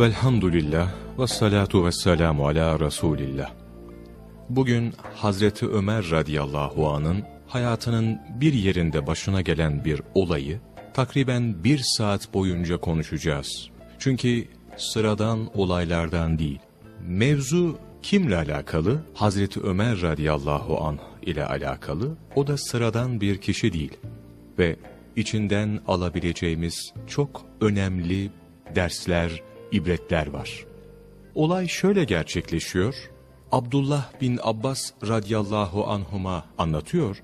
Velhamdülillah ve salatu ve selamu ala Resulillah. Bugün Hazreti Ömer radıyallahu anın hayatının bir yerinde başına gelen bir olayı takriben bir saat boyunca konuşacağız. Çünkü sıradan olaylardan değil. Mevzu kimle alakalı? Hazreti Ömer radıyallahu anh ile alakalı. O da sıradan bir kişi değil. Ve içinden alabileceğimiz çok önemli dersler, ibretler var. Olay şöyle gerçekleşiyor. Abdullah bin Abbas radıyallahu anhuma anlatıyor.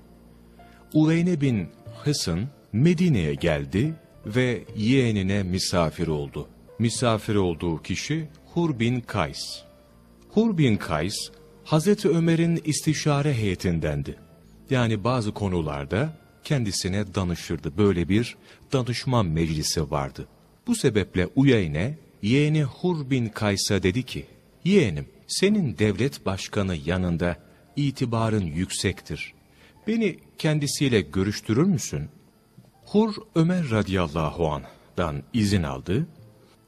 Uveyne bin Hısın Medine'ye geldi ve yeğenine misafir oldu. Misafir olduğu kişi Hur bin Kays. Hur bin Kays, Hazreti Ömer'in istişare heyetindendi. Yani bazı konularda kendisine danışırdı. Böyle bir danışma meclisi vardı. Bu sebeple Uyeyne, yeğeni Hur bin Kays'a dedi ki, Yeğenim, senin devlet başkanı yanında itibarın yüksektir. Beni kendisiyle görüştürür müsün? Hur Ömer radıyallahu anh'dan izin aldı.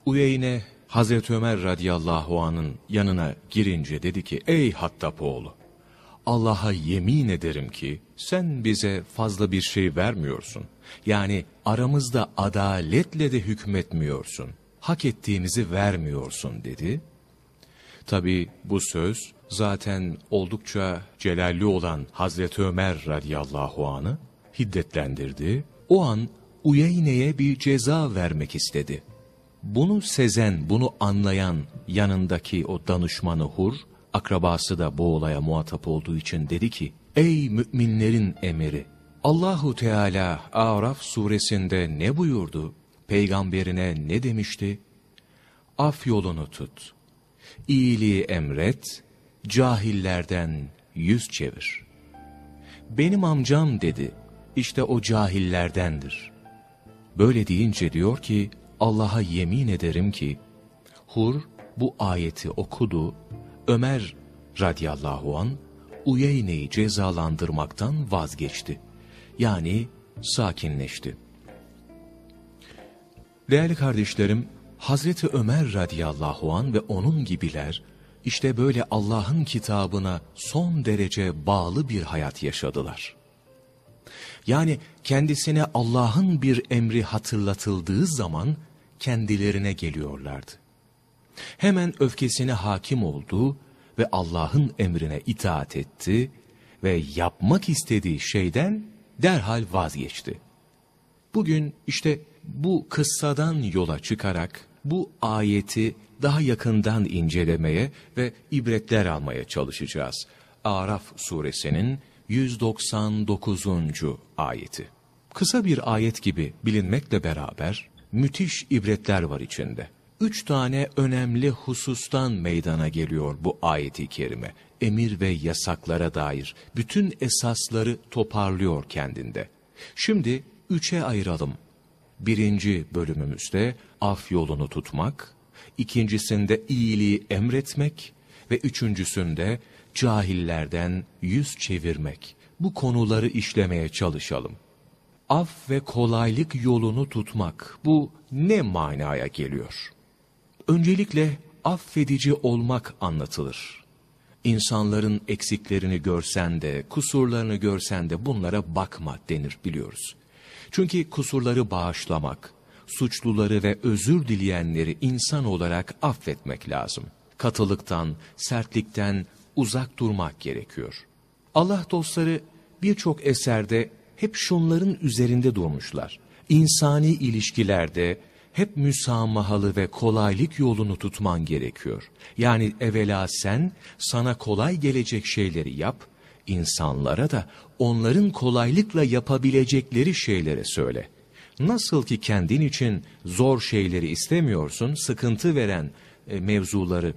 Uyeyne Hazreti Ömer radıyallahu anh'ın yanına girince dedi ki, Ey Hattapoğlu! Allah'a yemin ederim ki sen bize fazla bir şey vermiyorsun. Yani aramızda adaletle de hükmetmiyorsun. Hak ettiğimizi vermiyorsun dedi. Tabi bu söz zaten oldukça celalli olan Hazreti Ömer radıyallahu anı hiddetlendirdi. O an Uyeyne'ye bir ceza vermek istedi. Bunu sezen, bunu anlayan yanındaki o danışmanı Hur, akrabası da bu olaya muhatap olduğu için dedi ki, Ey müminlerin emiri! Allahu Teala Araf suresinde ne buyurdu? Peygamberine ne demişti? Af yolunu tut. İyiliği emret, cahillerden yüz çevir. Benim amcam dedi, işte o cahillerdendir. Böyle deyince diyor ki, Allah'a yemin ederim ki, Hur bu ayeti okudu, Ömer radıyallahu an Uyeyne'yi cezalandırmaktan vazgeçti. Yani sakinleşti. Değerli kardeşlerim, Hazreti Ömer radıyallahu an ve onun gibiler, işte böyle Allah'ın kitabına son derece bağlı bir hayat yaşadılar. Yani kendisine Allah'ın bir emri hatırlatıldığı zaman kendilerine geliyorlardı. Hemen öfkesine hakim oldu ve Allah'ın emrine itaat etti ve yapmak istediği şeyden derhal vazgeçti. Bugün işte bu kıssadan yola çıkarak bu ayeti daha yakından incelemeye ve ibretler almaya çalışacağız. Araf suresinin 199. ayeti. Kısa bir ayet gibi bilinmekle beraber müthiş ibretler var içinde. Üç tane önemli husustan meydana geliyor bu ayeti kerime. Emir ve yasaklara dair bütün esasları toparlıyor kendinde. Şimdi üçe ayıralım. Birinci bölümümüzde af yolunu tutmak, ikincisinde iyiliği emretmek ve üçüncüsünde cahillerden yüz çevirmek. Bu konuları işlemeye çalışalım. Af ve kolaylık yolunu tutmak bu ne manaya geliyor? Öncelikle affedici olmak anlatılır. İnsanların eksiklerini görsen de, kusurlarını görsen de bunlara bakma denir biliyoruz. Çünkü kusurları bağışlamak, suçluları ve özür dileyenleri insan olarak affetmek lazım. Katılıktan, sertlikten uzak durmak gerekiyor. Allah dostları birçok eserde hep şunların üzerinde durmuşlar. İnsani ilişkilerde hep müsamahalı ve kolaylık yolunu tutman gerekiyor. Yani evvela sen sana kolay gelecek şeyleri yap, insanlara da onların kolaylıkla yapabilecekleri şeyleri söyle. Nasıl ki kendin için zor şeyleri istemiyorsun, sıkıntı veren e, mevzuları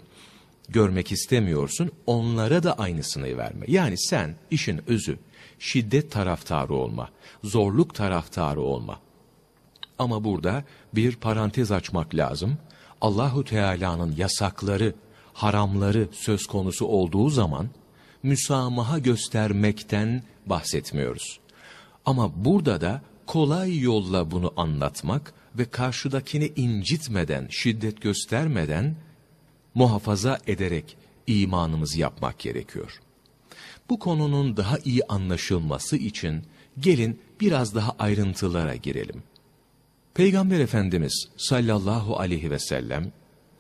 görmek istemiyorsun, onlara da aynısını verme. Yani sen işin özü şiddet taraftarı olma, zorluk taraftarı olma. Ama burada bir parantez açmak lazım. Allahu Teala'nın yasakları, haramları söz konusu olduğu zaman müsamaha göstermekten bahsetmiyoruz. Ama burada da kolay yolla bunu anlatmak, ve karşıdakini incitmeden, şiddet göstermeden muhafaza ederek imanımızı yapmak gerekiyor. Bu konunun daha iyi anlaşılması için gelin biraz daha ayrıntılara girelim. Peygamber Efendimiz sallallahu aleyhi ve sellem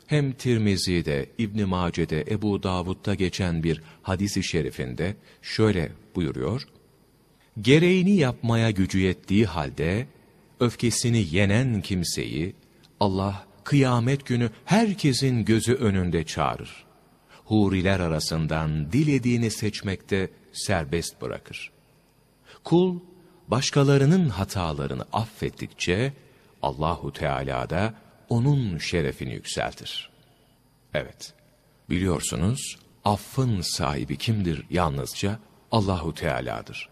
hem Tirmizi'de, İbn Mace'de, Ebu Davud'da geçen bir hadisi şerifinde şöyle buyuruyor. Gereğini yapmaya gücü yettiği halde öfkesini yenen kimseyi Allah kıyamet günü herkesin gözü önünde çağırır. Huriler arasından dilediğini seçmekte serbest bırakır. Kul başkalarının hatalarını affettikçe Allahu Teala da onun şerefini yükseltir. Evet, biliyorsunuz affın sahibi kimdir yalnızca Allahu Teala'dır.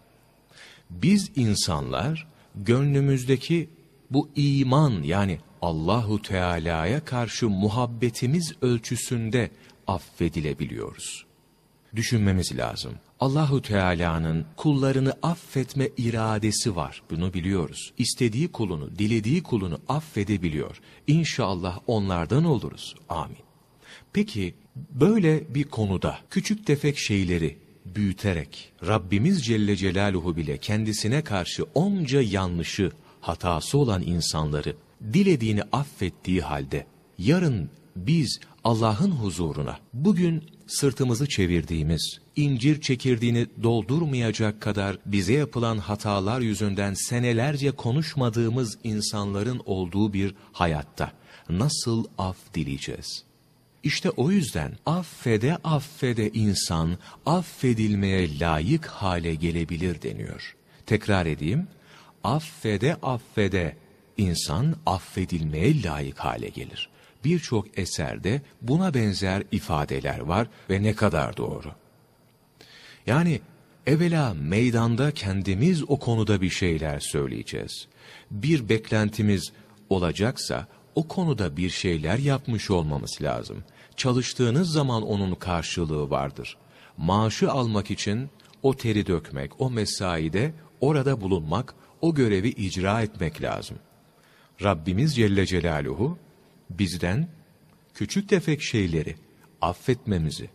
Biz insanlar gönlümüzdeki bu iman yani Allahu Teala'ya karşı muhabbetimiz ölçüsünde affedilebiliyoruz. Düşünmemiz lazım. Allahu Teala'nın kullarını affetme iradesi var. Bunu biliyoruz. İstediği kulunu, dilediği kulunu affedebiliyor. İnşallah onlardan oluruz. Amin. Peki böyle bir konuda küçük tefek şeyleri büyüterek Rabbimiz Celle Celaluhu bile kendisine karşı onca yanlışı, hatası olan insanları dilediğini affettiği halde yarın biz Allah'ın huzuruna bugün sırtımızı çevirdiğimiz, incir çekirdiğini doldurmayacak kadar bize yapılan hatalar yüzünden senelerce konuşmadığımız insanların olduğu bir hayatta nasıl af dileyeceğiz? İşte o yüzden affede affede insan affedilmeye layık hale gelebilir deniyor. Tekrar edeyim, affede affede insan affedilmeye layık hale gelir birçok eserde buna benzer ifadeler var ve ne kadar doğru. Yani evvela meydanda kendimiz o konuda bir şeyler söyleyeceğiz. Bir beklentimiz olacaksa o konuda bir şeyler yapmış olmamız lazım. Çalıştığınız zaman onun karşılığı vardır. Maaşı almak için o teri dökmek, o mesaide orada bulunmak, o görevi icra etmek lazım. Rabbimiz Celle Celaluhu bizden küçük tefek şeyleri affetmemizi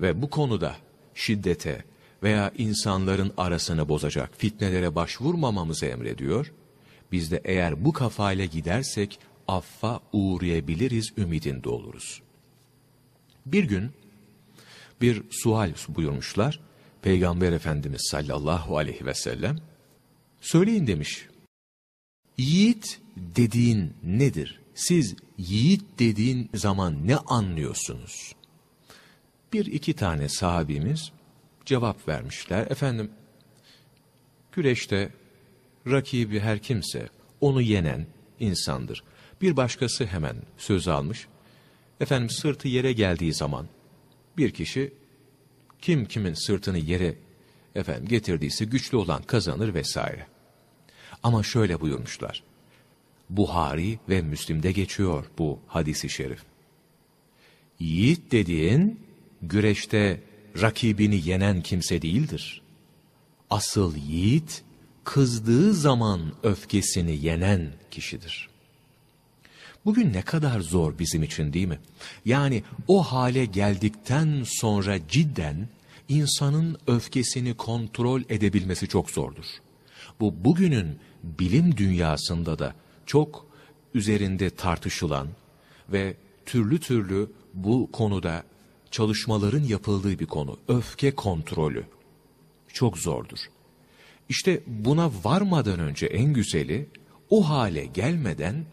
ve bu konuda şiddete veya insanların arasını bozacak fitnelere başvurmamamızı emrediyor. Biz de eğer bu kafayla gidersek affa uğrayabiliriz ümidinde oluruz. Bir gün bir sual buyurmuşlar. Peygamber Efendimiz sallallahu aleyhi ve sellem söyleyin demiş. Yiğit dediğin nedir? Siz yiğit dediğin zaman ne anlıyorsunuz? Bir iki tane sahabimiz cevap vermişler. Efendim, güreşte rakibi her kimse onu yenen insandır. Bir başkası hemen söz almış. Efendim sırtı yere geldiği zaman bir kişi kim kimin sırtını yere efendim getirdiyse güçlü olan kazanır vesaire. Ama şöyle buyurmuşlar. Buhari ve Müslim'de geçiyor bu hadisi şerif. Yiğit dediğin güreşte rakibini yenen kimse değildir. Asıl yiğit kızdığı zaman öfkesini yenen kişidir. Bugün ne kadar zor bizim için değil mi? Yani o hale geldikten sonra cidden insanın öfkesini kontrol edebilmesi çok zordur. Bu bugünün bilim dünyasında da çok üzerinde tartışılan ve türlü türlü bu konuda çalışmaların yapıldığı bir konu. Öfke kontrolü. Çok zordur. İşte buna varmadan önce en güzeli o hale gelmeden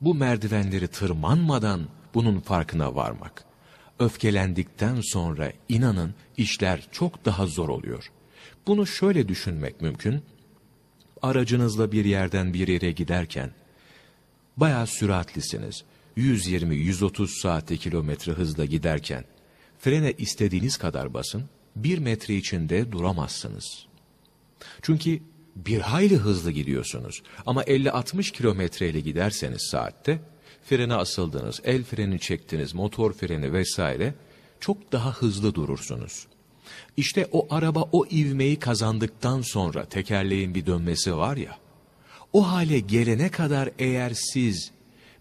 bu merdivenleri tırmanmadan bunun farkına varmak. Öfkelendikten sonra inanın işler çok daha zor oluyor. Bunu şöyle düşünmek mümkün aracınızla bir yerden bir yere giderken, bayağı süratlisiniz, 120-130 saatte kilometre hızla giderken, frene istediğiniz kadar basın, bir metre içinde duramazsınız. Çünkü bir hayli hızlı gidiyorsunuz. Ama 50-60 kilometreyle giderseniz saatte, frene asıldınız, el freni çektiniz, motor freni vesaire, çok daha hızlı durursunuz. İşte o araba o ivmeyi kazandıktan sonra tekerleğin bir dönmesi var ya, O hale gelene kadar eğer siz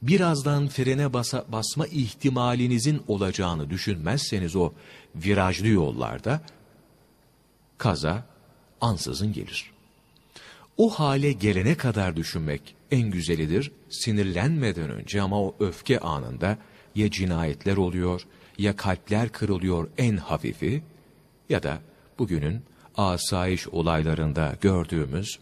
birazdan frene basa, basma ihtimalinizin olacağını düşünmezseniz o virajlı yollarda kaza ansızın gelir. O hale gelene kadar düşünmek en güzelidir. Sinirlenmeden önce ama o öfke anında ya cinayetler oluyor ya kalpler kırılıyor en hafifi ya da bugünün asayiş olaylarında gördüğümüz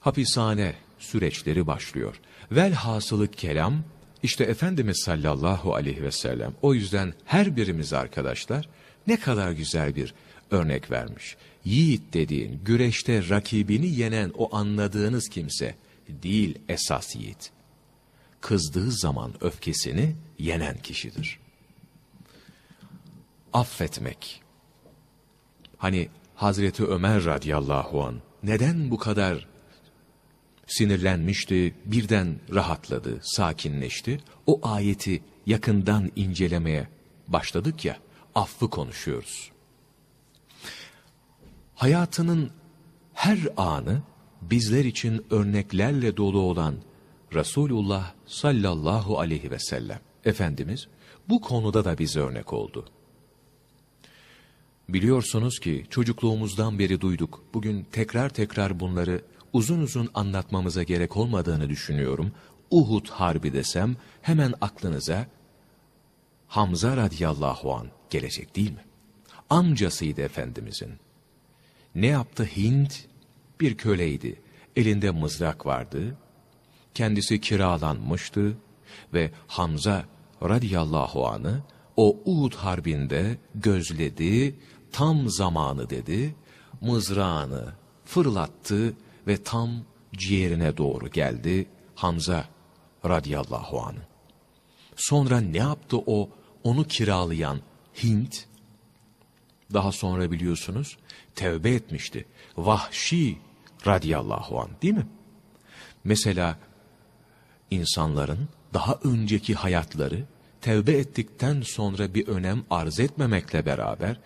hapishane süreçleri başlıyor. Velhasılı kelam işte Efendimiz sallallahu aleyhi ve sellem o yüzden her birimiz arkadaşlar ne kadar güzel bir örnek vermiş. Yiğit dediğin güreşte rakibini yenen o anladığınız kimse değil esas yiğit. Kızdığı zaman öfkesini yenen kişidir. Affetmek. Hani Hazreti Ömer radıyallahu an neden bu kadar sinirlenmişti, birden rahatladı, sakinleşti. O ayeti yakından incelemeye başladık ya, affı konuşuyoruz. Hayatının her anı bizler için örneklerle dolu olan Resulullah sallallahu aleyhi ve sellem Efendimiz bu konuda da bize örnek oldu. Biliyorsunuz ki çocukluğumuzdan beri duyduk. Bugün tekrar tekrar bunları uzun uzun anlatmamıza gerek olmadığını düşünüyorum. Uhud Harbi desem hemen aklınıza Hamza radıyallahu an gelecek değil mi? Amcasıydı Efendimizin. Ne yaptı Hint? Bir köleydi. Elinde mızrak vardı. Kendisi kiralanmıştı ve Hamza radıyallahu anı o Uhud harbinde gözledi, tam zamanı dedi, mızrağını fırlattı ve tam ciğerine doğru geldi Hamza radıyallahu anh. Sonra ne yaptı o onu kiralayan Hint? Daha sonra biliyorsunuz tevbe etmişti. Vahşi radıyallahu anh değil mi? Mesela insanların daha önceki hayatları tevbe ettikten sonra bir önem arz etmemekle beraber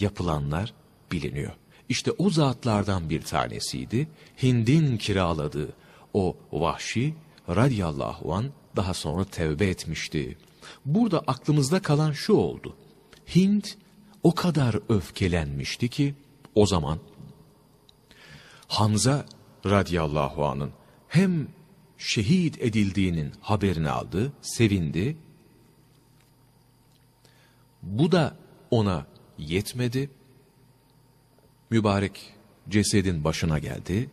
yapılanlar biliniyor. İşte o zatlardan bir tanesiydi. Hind'in kiraladığı o vahşi radiyallahu an daha sonra tevbe etmişti. Burada aklımızda kalan şu oldu. Hind o kadar öfkelenmişti ki o zaman Hamza radiyallahu anın hem şehit edildiğinin haberini aldı, sevindi. Bu da ona yetmedi mübarek cesedin başına geldi,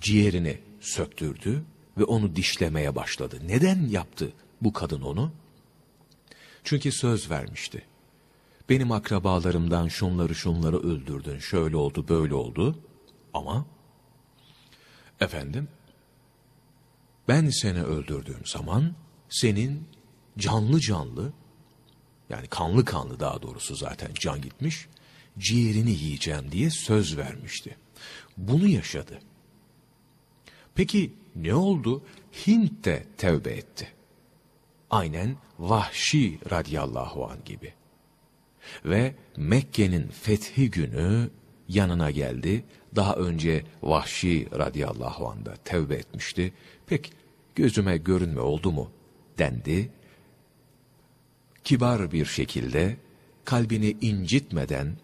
ciğerini söktürdü ve onu dişlemeye başladı. Neden yaptı bu kadın onu? Çünkü söz vermişti. Benim akrabalarımdan şunları şunları öldürdün, şöyle oldu, böyle oldu. Ama, efendim, ben seni öldürdüğüm zaman senin canlı canlı, yani kanlı kanlı daha doğrusu zaten can gitmiş, ciğerini yiyeceğim diye söz vermişti. Bunu yaşadı. Peki ne oldu? Hint de tevbe etti. Aynen Vahşi radiyallahu an gibi. Ve Mekke'nin fethi günü yanına geldi. Daha önce Vahşi radiyallahu anh da tevbe etmişti. Pek gözüme görünme oldu mu dendi. Kibar bir şekilde kalbini incitmeden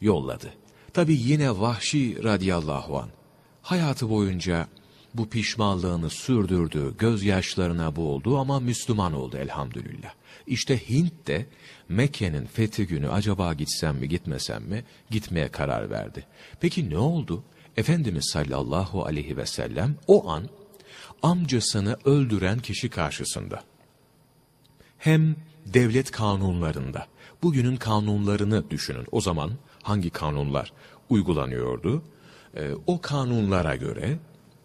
yolladı. Tabi yine Vahşi radiyallahu an hayatı boyunca bu pişmanlığını sürdürdü, gözyaşlarına boğuldu ama Müslüman oldu elhamdülillah. İşte Hint de Mekke'nin fethi günü acaba gitsem mi gitmesem mi gitmeye karar verdi. Peki ne oldu? Efendimiz sallallahu aleyhi ve sellem o an amcasını öldüren kişi karşısında. Hem devlet kanunlarında, bugünün kanunlarını düşünün. O zaman hangi kanunlar uygulanıyordu? E, o kanunlara göre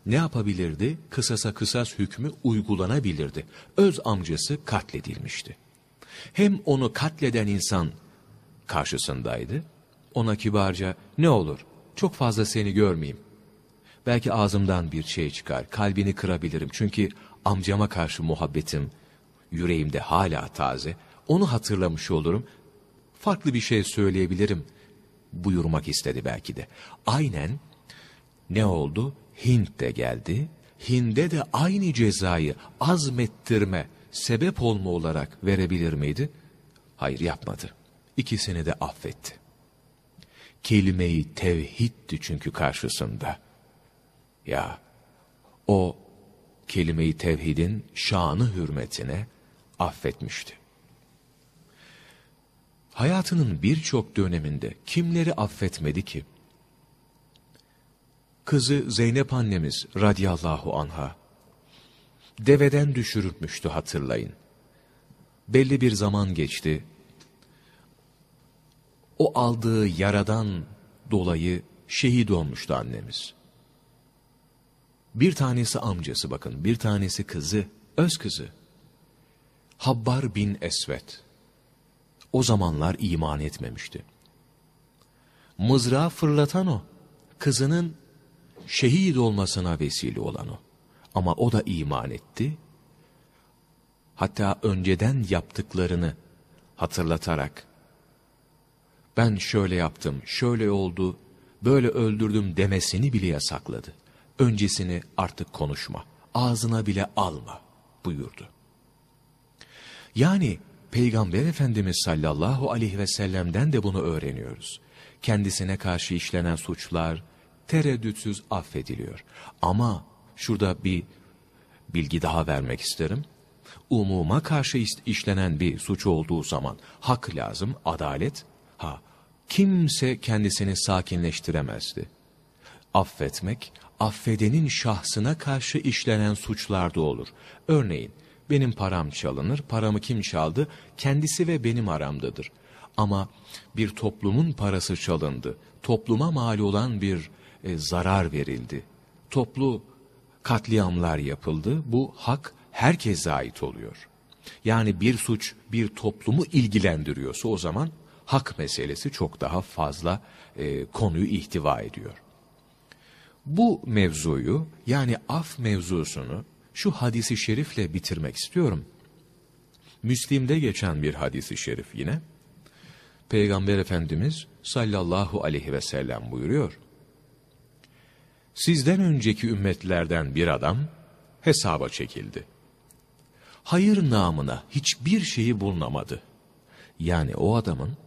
ne yapabilirdi? Kısasa kısas hükmü uygulanabilirdi. Öz amcası katledilmişti. Hem onu katleden insan karşısındaydı. Ona kibarca ne olur çok fazla seni görmeyeyim. Belki ağzımdan bir şey çıkar, kalbini kırabilirim. Çünkü amcama karşı muhabbetim yüreğimde hala taze. Onu hatırlamış olurum. Farklı bir şey söyleyebilirim buyurmak istedi belki de. Aynen ne oldu? Hint de geldi. Hind'e de aynı cezayı azmettirme, sebep olma olarak verebilir miydi? Hayır yapmadı. İkisini de affetti. Kelime-i tevhiddi çünkü karşısında. Ya o kelime-i tevhidin şanı hürmetine affetmişti. Hayatının birçok döneminde kimleri affetmedi ki? Kızı Zeynep annemiz radiyallahu anha, deveden düşürülmüştü hatırlayın. Belli bir zaman geçti. O aldığı yaradan dolayı şehit olmuştu annemiz. Bir tanesi amcası bakın, bir tanesi kızı, öz kızı. Habbar bin Esvet. O zamanlar iman etmemişti. Mızrağı fırlatan o. Kızının şehit olmasına vesile olan o. Ama o da iman etti. Hatta önceden yaptıklarını hatırlatarak ben şöyle yaptım, şöyle oldu, böyle öldürdüm demesini bile yasakladı. Öncesini artık konuşma, ağzına bile alma buyurdu. Yani Peygamber Efendimiz sallallahu aleyhi ve sellem'den de bunu öğreniyoruz. Kendisine karşı işlenen suçlar tereddütsüz affediliyor. Ama şurada bir bilgi daha vermek isterim. Umuma karşı işlenen bir suç olduğu zaman hak lazım, adalet. Ha, kimse kendisini sakinleştiremezdi. Affetmek, affedenin şahsına karşı işlenen suçlarda olur. Örneğin, benim param çalınır, paramı kim çaldı? Kendisi ve benim aramdadır. Ama bir toplumun parası çalındı, topluma mal olan bir e, zarar verildi. Toplu katliamlar yapıldı, bu hak herkese ait oluyor. Yani bir suç bir toplumu ilgilendiriyorsa o zaman hak meselesi çok daha fazla e, konuyu ihtiva ediyor. Bu mevzuyu yani af mevzusunu şu hadisi şerifle bitirmek istiyorum. Müslim'de geçen bir hadisi şerif yine. Peygamber Efendimiz sallallahu aleyhi ve sellem buyuruyor. Sizden önceki ümmetlerden bir adam hesaba çekildi. Hayır namına hiçbir şeyi bulunamadı. Yani o adamın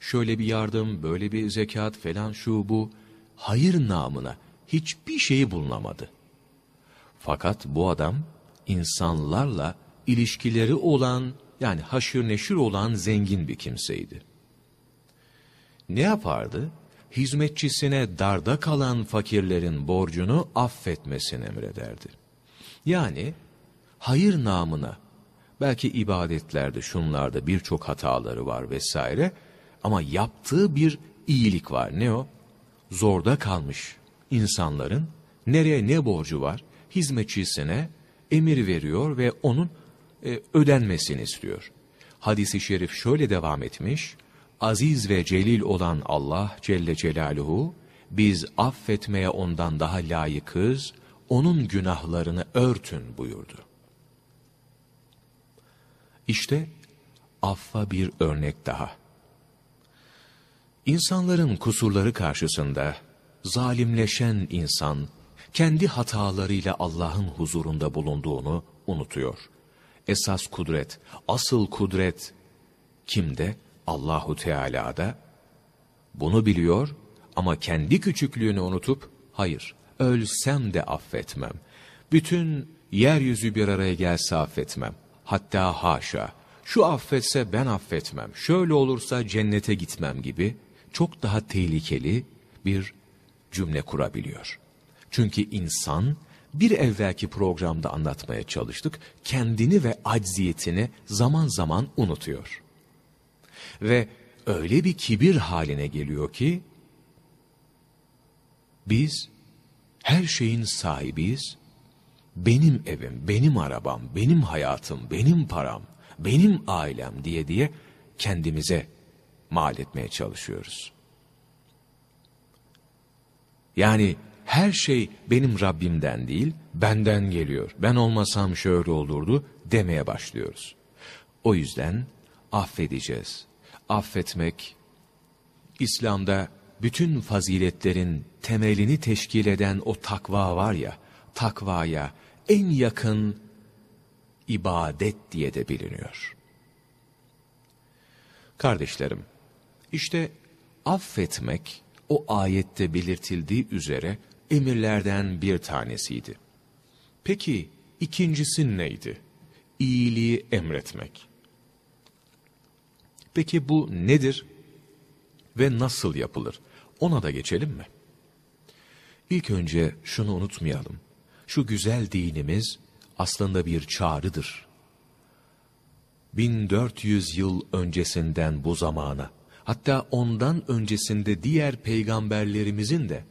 şöyle bir yardım, böyle bir zekat falan şu bu hayır namına hiçbir şeyi bulunamadı. Fakat bu adam insanlarla ilişkileri olan yani haşır neşir olan zengin bir kimseydi. Ne yapardı? Hizmetçisine darda kalan fakirlerin borcunu affetmesini emrederdi. Yani hayır namına belki ibadetlerde şunlarda birçok hataları var vesaire ama yaptığı bir iyilik var. Ne o? Zorda kalmış insanların nereye ne borcu var? Hizmetçisine emir veriyor ve onun e, ödenmesini istiyor. Hadis-i şerif şöyle devam etmiş. Aziz ve celil olan Allah Celle Celaluhu, biz affetmeye ondan daha layıkız, onun günahlarını örtün buyurdu. İşte affa bir örnek daha. İnsanların kusurları karşısında zalimleşen insan, kendi hatalarıyla Allah'ın huzurunda bulunduğunu unutuyor. Esas kudret, asıl kudret kimde? Allahu Teala'da. Bunu biliyor ama kendi küçüklüğünü unutup hayır ölsem de affetmem. Bütün yeryüzü bir araya gelse affetmem. Hatta haşa şu affetse ben affetmem. Şöyle olursa cennete gitmem gibi çok daha tehlikeli bir cümle kurabiliyor. Çünkü insan bir evvelki programda anlatmaya çalıştık, kendini ve acziyetini zaman zaman unutuyor. Ve öyle bir kibir haline geliyor ki, biz her şeyin sahibiyiz, benim evim, benim arabam, benim hayatım, benim param, benim ailem diye diye kendimize mal etmeye çalışıyoruz. Yani her şey benim Rabbimden değil, benden geliyor. Ben olmasam şöyle olurdu demeye başlıyoruz. O yüzden affedeceğiz. Affetmek, İslam'da bütün faziletlerin temelini teşkil eden o takva var ya, takvaya en yakın ibadet diye de biliniyor. Kardeşlerim, işte affetmek o ayette belirtildiği üzere emirlerden bir tanesiydi. Peki ikincisi neydi? İyiliği emretmek. Peki bu nedir ve nasıl yapılır? Ona da geçelim mi? İlk önce şunu unutmayalım. Şu güzel dinimiz aslında bir çağrıdır. 1400 yıl öncesinden bu zamana, hatta ondan öncesinde diğer peygamberlerimizin de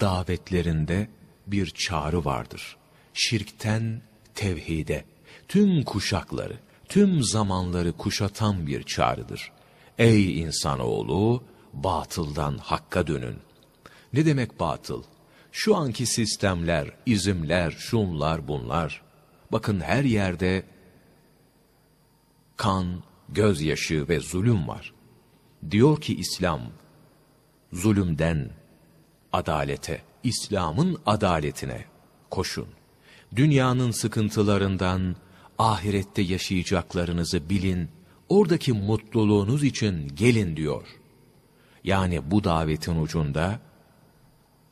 davetlerinde bir çağrı vardır. Şirkten tevhide, tüm kuşakları, tüm zamanları kuşatan bir çağrıdır. Ey insanoğlu, batıldan hakka dönün. Ne demek batıl? Şu anki sistemler, izimler, şunlar bunlar. Bakın her yerde kan, gözyaşı ve zulüm var. Diyor ki İslam, zulümden adalete, İslam'ın adaletine koşun. Dünyanın sıkıntılarından, ahirette yaşayacaklarınızı bilin, oradaki mutluluğunuz için gelin diyor. Yani bu davetin ucunda,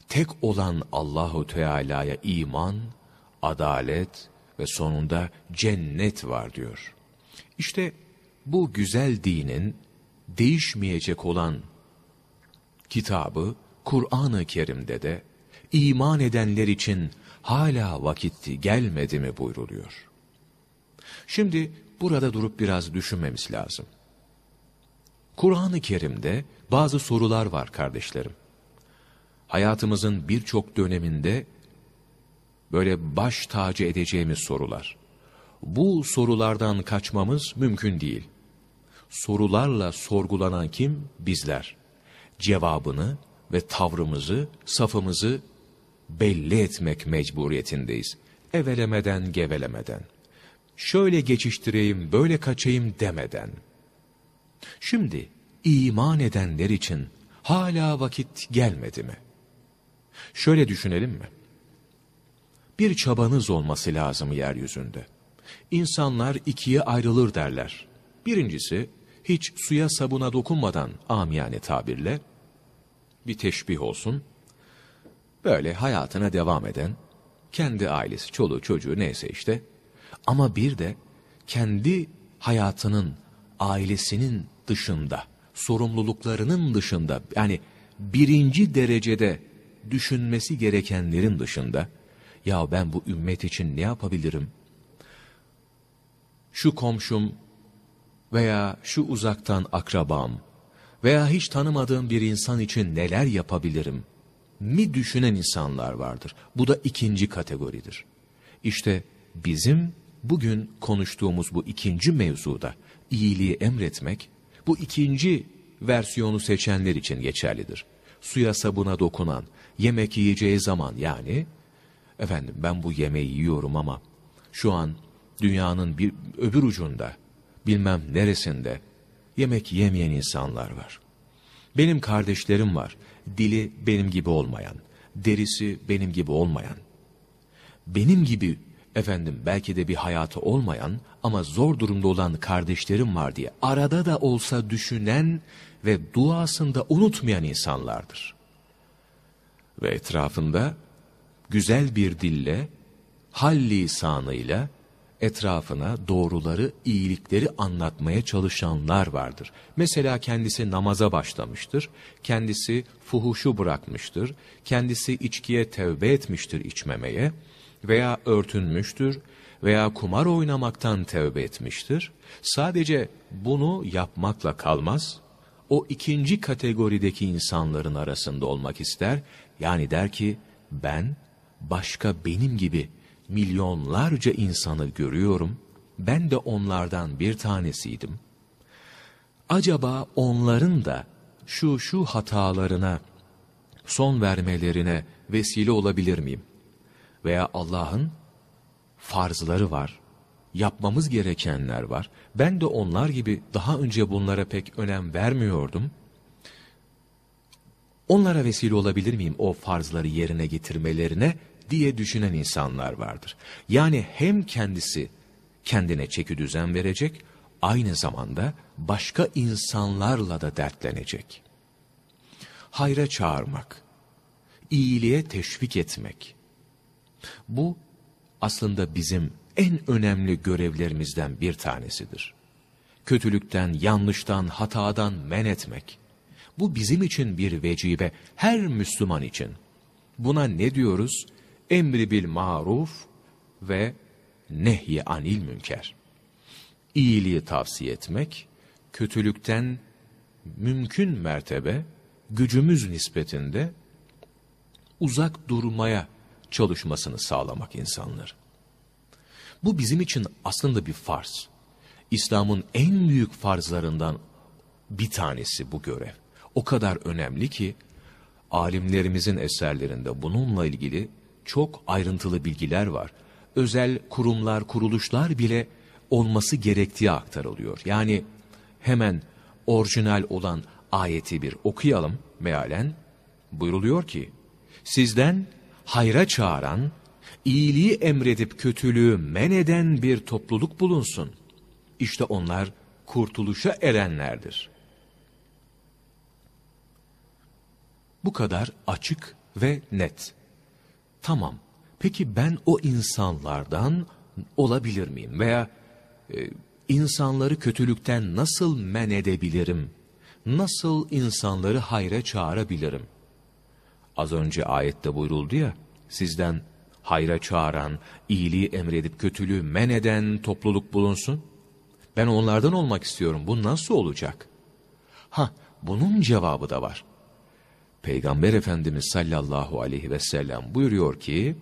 tek olan Allahu Teala'ya iman, adalet ve sonunda cennet var diyor. İşte bu güzel dinin değişmeyecek olan kitabı Kur'an-ı Kerim'de de iman edenler için hala vakitti gelmedi mi buyruluyor. Şimdi burada durup biraz düşünmemiz lazım. Kur'an-ı Kerim'de bazı sorular var kardeşlerim. Hayatımızın birçok döneminde böyle baş tacı edeceğimiz sorular. Bu sorulardan kaçmamız mümkün değil. Sorularla sorgulanan kim? Bizler. Cevabını ve tavrımızı, safımızı belli etmek mecburiyetindeyiz. Evelemeden gevelemeden. Şöyle geçiştireyim, böyle kaçayım demeden. Şimdi iman edenler için hala vakit gelmedi mi? Şöyle düşünelim mi? Bir çabanız olması lazım yeryüzünde. İnsanlar ikiye ayrılır derler. Birincisi, hiç suya sabuna dokunmadan amiyane tabirle, bir teşbih olsun, böyle hayatına devam eden, kendi ailesi, çoluğu, çocuğu neyse işte, ama bir de kendi hayatının, ailesinin dışında, sorumluluklarının dışında, yani birinci derecede düşünmesi gerekenlerin dışında, ya ben bu ümmet için ne yapabilirim? Şu komşum veya şu uzaktan akrabam veya hiç tanımadığım bir insan için neler yapabilirim mi düşünen insanlar vardır. Bu da ikinci kategoridir. İşte bizim bugün konuştuğumuz bu ikinci mevzuda iyiliği emretmek, bu ikinci versiyonu seçenler için geçerlidir. Suya sabuna dokunan, yemek yiyeceği zaman yani, efendim ben bu yemeği yiyorum ama şu an dünyanın bir öbür ucunda, bilmem neresinde yemek yemeyen insanlar var. Benim kardeşlerim var, dili benim gibi olmayan, derisi benim gibi olmayan, benim gibi efendim belki de bir hayatı olmayan ama zor durumda olan kardeşlerim var diye arada da olsa düşünen ve duasında unutmayan insanlardır. Ve etrafında güzel bir dille, hal lisanıyla etrafına doğruları, iyilikleri anlatmaya çalışanlar vardır. Mesela kendisi namaza başlamıştır, kendisi fuhuşu bırakmıştır, kendisi içkiye tevbe etmiştir içmemeye veya örtünmüştür veya kumar oynamaktan tevbe etmiştir. Sadece bunu yapmakla kalmaz, o ikinci kategorideki insanların arasında olmak ister. Yani der ki ben başka benim gibi milyonlarca insanı görüyorum. Ben de onlardan bir tanesiydim. Acaba onların da şu şu hatalarına son vermelerine vesile olabilir miyim? Veya Allah'ın farzları var, yapmamız gerekenler var. Ben de onlar gibi daha önce bunlara pek önem vermiyordum. onlara vesile olabilir miyim o farzları yerine getirmelerine diye düşünen insanlar vardır. Yani hem kendisi kendine çeki düzen verecek, aynı zamanda başka insanlarla da dertlenecek. Hayra çağırmak, iyiliğe teşvik etmek. Bu aslında bizim en önemli görevlerimizden bir tanesidir. Kötülükten, yanlıştan, hatadan men etmek. Bu bizim için bir vecibe, her Müslüman için. Buna ne diyoruz? Emri bil maruf ve nehyi anil münker. İyiliği tavsiye etmek, kötülükten mümkün mertebe gücümüz nispetinde uzak durmaya çalışmasını sağlamak insanlar. Bu bizim için aslında bir farz. İslam'ın en büyük farzlarından bir tanesi bu görev. O kadar önemli ki alimlerimizin eserlerinde bununla ilgili çok ayrıntılı bilgiler var. Özel kurumlar, kuruluşlar bile olması gerektiği aktarılıyor. Yani hemen orijinal olan ayeti bir okuyalım mealen. Buyruluyor ki, sizden hayra çağıran, iyiliği emredip kötülüğü men eden bir topluluk bulunsun. İşte onlar kurtuluşa erenlerdir. Bu kadar açık ve net. Tamam, peki ben o insanlardan olabilir miyim? Veya e, insanları kötülükten nasıl men edebilirim? Nasıl insanları hayra çağırabilirim? Az önce ayette buyuruldu ya, sizden hayra çağıran, iyiliği emredip kötülüğü men eden topluluk bulunsun. Ben onlardan olmak istiyorum. Bu nasıl olacak? Ha, bunun cevabı da var. Peygamber Efendimiz sallallahu aleyhi ve sellem buyuruyor ki,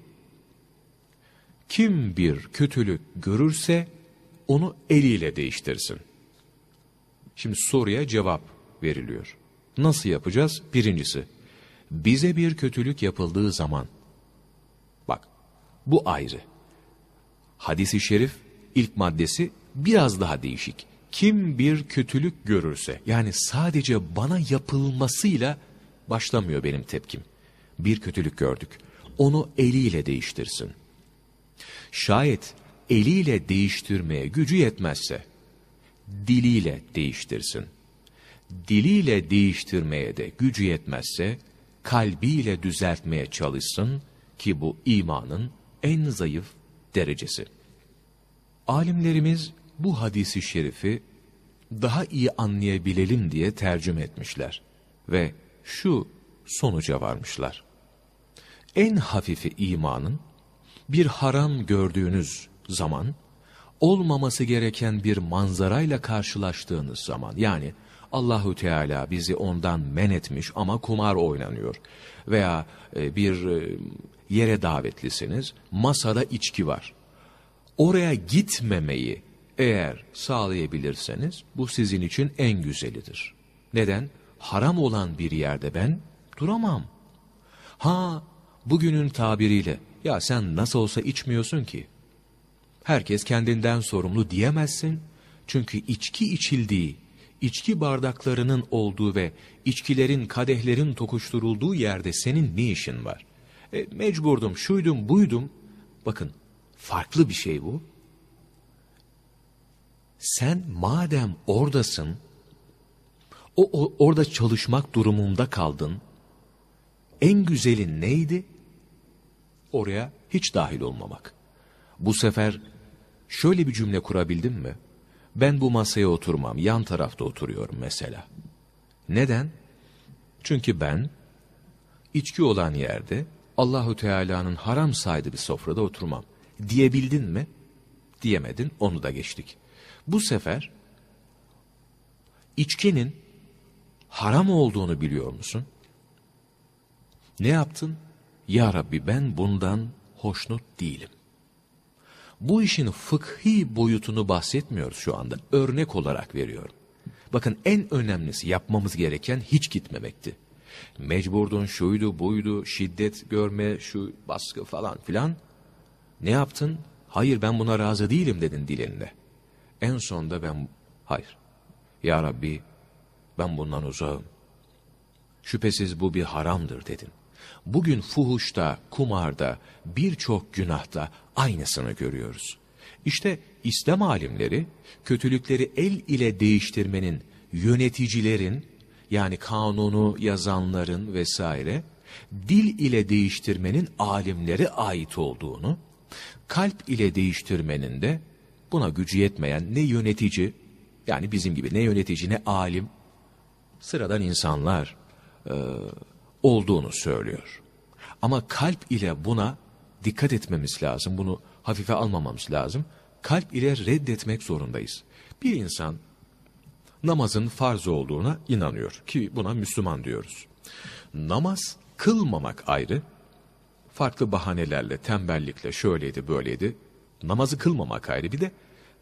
kim bir kötülük görürse onu eliyle değiştirsin. Şimdi soruya cevap veriliyor. Nasıl yapacağız? Birincisi, bize bir kötülük yapıldığı zaman, bak bu ayrı. Hadis-i şerif ilk maddesi biraz daha değişik. Kim bir kötülük görürse, yani sadece bana yapılmasıyla başlamıyor benim tepkim. Bir kötülük gördük, onu eliyle değiştirsin. Şayet eliyle değiştirmeye gücü yetmezse, diliyle değiştirsin. Diliyle değiştirmeye de gücü yetmezse, kalbiyle düzeltmeye çalışsın ki bu imanın en zayıf derecesi. Alimlerimiz bu hadisi şerifi daha iyi anlayabilelim diye tercüme etmişler ve şu sonuca varmışlar. En hafifi imanın bir haram gördüğünüz zaman olmaması gereken bir manzarayla karşılaştığınız zaman yani Allahu Teala bizi ondan men etmiş ama kumar oynanıyor veya e, bir e, yere davetlisiniz masada içki var. Oraya gitmemeyi eğer sağlayabilirseniz bu sizin için en güzelidir. Neden? Haram olan bir yerde ben duramam. Ha bugünün tabiriyle ya sen nasıl olsa içmiyorsun ki. Herkes kendinden sorumlu diyemezsin. Çünkü içki içildiği içki bardaklarının olduğu ve içkilerin, kadehlerin tokuşturulduğu yerde senin ne işin var? E, mecburdum, şuydum, buydum. Bakın, farklı bir şey bu. Sen madem oradasın, o, o orada çalışmak durumunda kaldın. En güzeli neydi? Oraya hiç dahil olmamak. Bu sefer şöyle bir cümle kurabildim mi? Ben bu masaya oturmam, yan tarafta oturuyorum mesela. Neden? Çünkü ben içki olan yerde Allahu Teala'nın haram saydığı bir sofrada oturmam. Diyebildin mi? Diyemedin, onu da geçtik. Bu sefer içkinin haram olduğunu biliyor musun? Ne yaptın? Ya Rabbi ben bundan hoşnut değilim. Bu işin fıkhi boyutunu bahsetmiyoruz şu anda. Örnek olarak veriyorum. Bakın en önemlisi yapmamız gereken hiç gitmemekti. Mecburdun şuydu buydu şiddet görme şu baskı falan filan. Ne yaptın? Hayır ben buna razı değilim dedin dilinde. En sonda ben hayır. Ya Rabbi ben bundan uzağım. Şüphesiz bu bir haramdır dedin. Bugün fuhuşta, kumarda, birçok günahta aynısını görüyoruz. İşte İslam alimleri kötülükleri el ile değiştirmenin yöneticilerin yani kanunu yazanların vesaire dil ile değiştirmenin alimlere ait olduğunu, kalp ile değiştirmenin de buna gücü yetmeyen ne yönetici yani bizim gibi ne yönetici ne alim sıradan insanlar e, olduğunu söylüyor. Ama kalp ile buna dikkat etmemiz lazım. Bunu hafife almamamız lazım. Kalp ile reddetmek zorundayız. Bir insan namazın farz olduğuna inanıyor ki buna Müslüman diyoruz. Namaz kılmamak ayrı, farklı bahanelerle, tembellikle şöyleydi böyleydi, namazı kılmamak ayrı bir de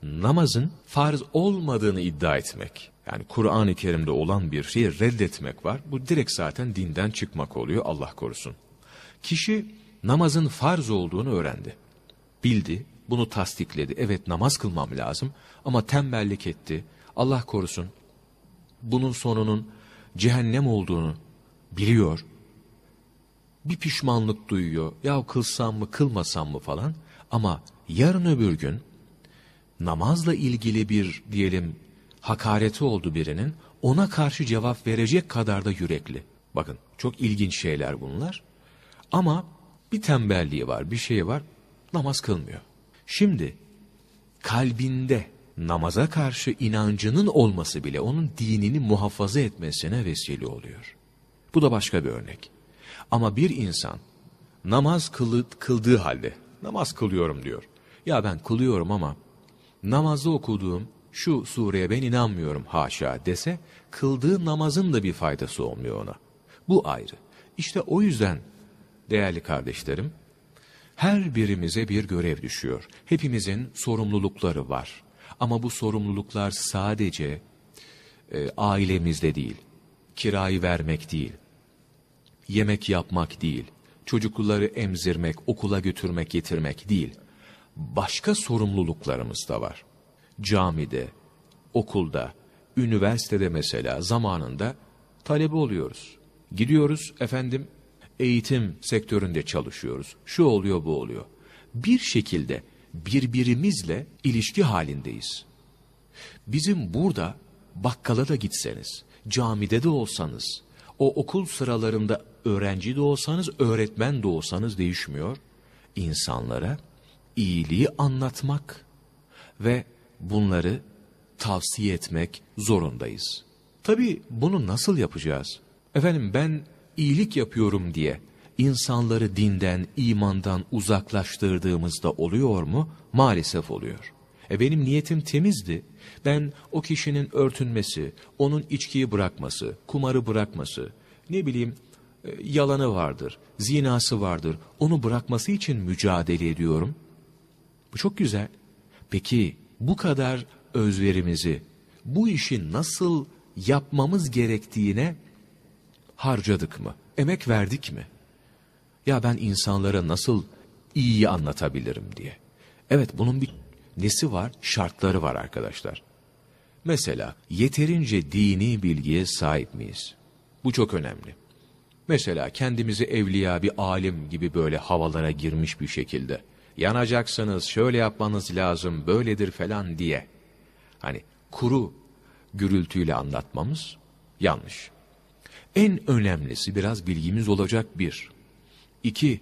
namazın farz olmadığını iddia etmek. Yani Kur'an-ı Kerim'de olan bir şeyi reddetmek var. Bu direkt zaten dinden çıkmak oluyor Allah korusun. Kişi namazın farz olduğunu öğrendi. Bildi, bunu tasdikledi. Evet namaz kılmam lazım ama tembellik etti. Allah korusun bunun sonunun cehennem olduğunu biliyor. Bir pişmanlık duyuyor. Ya kılsam mı kılmasam mı falan. Ama yarın öbür gün namazla ilgili bir diyelim hakareti oldu birinin ona karşı cevap verecek kadar da yürekli. Bakın çok ilginç şeyler bunlar. Ama bir tembelliği var, bir şey var. Namaz kılmıyor. Şimdi kalbinde namaza karşı inancının olması bile onun dinini muhafaza etmesine vesile oluyor. Bu da başka bir örnek. Ama bir insan namaz kılı, kıldığı halde namaz kılıyorum diyor. Ya ben kılıyorum ama namazda okuduğum şu sureye ben inanmıyorum haşa dese kıldığı namazın da bir faydası olmuyor ona. Bu ayrı. İşte o yüzden değerli kardeşlerim her birimize bir görev düşüyor. Hepimizin sorumlulukları var. Ama bu sorumluluklar sadece e, ailemizde değil, kirayı vermek değil, yemek yapmak değil, çocukları emzirmek, okula götürmek, getirmek değil. Başka sorumluluklarımız da var. Camide, okulda, üniversitede mesela zamanında talebe oluyoruz. Gidiyoruz efendim eğitim sektöründe çalışıyoruz. Şu oluyor bu oluyor. Bir şekilde birbirimizle ilişki halindeyiz. Bizim burada bakkala da gitseniz, camide de olsanız, o okul sıralarında öğrenci de olsanız, öğretmen de olsanız değişmiyor. İnsanlara iyiliği anlatmak ve bunları tavsiye etmek zorundayız. Tabii bunu nasıl yapacağız? Efendim ben iyilik yapıyorum diye insanları dinden, imandan uzaklaştırdığımızda oluyor mu? Maalesef oluyor. E benim niyetim temizdi. Ben o kişinin örtünmesi, onun içkiyi bırakması, kumarı bırakması, ne bileyim e, yalanı vardır, zinası vardır, onu bırakması için mücadele ediyorum. Bu çok güzel. Peki bu kadar özverimizi, bu işi nasıl yapmamız gerektiğine harcadık mı? Emek verdik mi? Ya ben insanlara nasıl iyi anlatabilirim diye. Evet bunun bir nesi var? Şartları var arkadaşlar. Mesela yeterince dini bilgiye sahip miyiz? Bu çok önemli. Mesela kendimizi evliya bir alim gibi böyle havalara girmiş bir şekilde yanacaksınız, şöyle yapmanız lazım, böyledir falan diye. Hani kuru gürültüyle anlatmamız yanlış. En önemlisi biraz bilgimiz olacak bir. İki,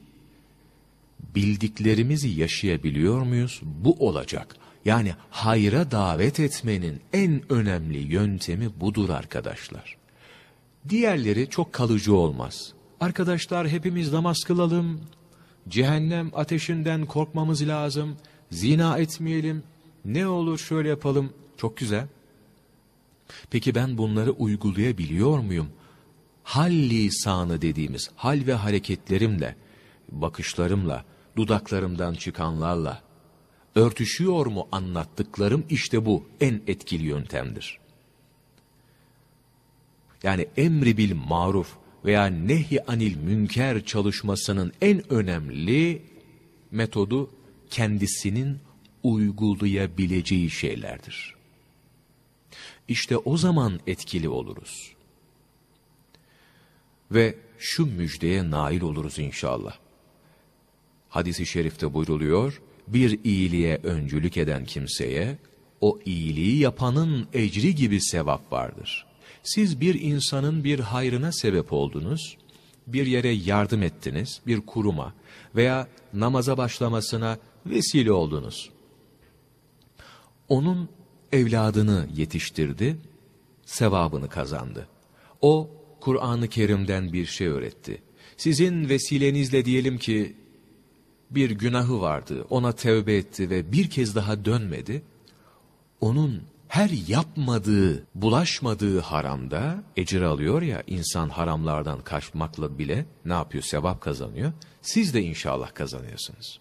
bildiklerimizi yaşayabiliyor muyuz? Bu olacak. Yani hayra davet etmenin en önemli yöntemi budur arkadaşlar. Diğerleri çok kalıcı olmaz. Arkadaşlar hepimiz namaz kılalım, cehennem ateşinden korkmamız lazım, zina etmeyelim, ne olur şöyle yapalım, çok güzel. Peki ben bunları uygulayabiliyor muyum? hal lisanı dediğimiz hal ve hareketlerimle, bakışlarımla, dudaklarımdan çıkanlarla örtüşüyor mu anlattıklarım işte bu en etkili yöntemdir. Yani emri bil maruf veya nehi anil münker çalışmasının en önemli metodu kendisinin uygulayabileceği şeylerdir. İşte o zaman etkili oluruz. Ve şu müjdeye nail oluruz inşallah. Hadis-i şerifte buyruluyor, bir iyiliğe öncülük eden kimseye, o iyiliği yapanın ecri gibi sevap vardır. Siz bir insanın bir hayrına sebep oldunuz, bir yere yardım ettiniz, bir kuruma veya namaza başlamasına vesile oldunuz. Onun evladını yetiştirdi, sevabını kazandı. O, Kur'an-ı Kerim'den bir şey öğretti. Sizin vesilenizle diyelim ki, bir günahı vardı, ona tevbe etti ve bir kez daha dönmedi. Onun her yapmadığı, bulaşmadığı haramda ecir alıyor ya, insan haramlardan kaçmakla bile ne yapıyor, sevap kazanıyor. Siz de inşallah kazanıyorsunuz.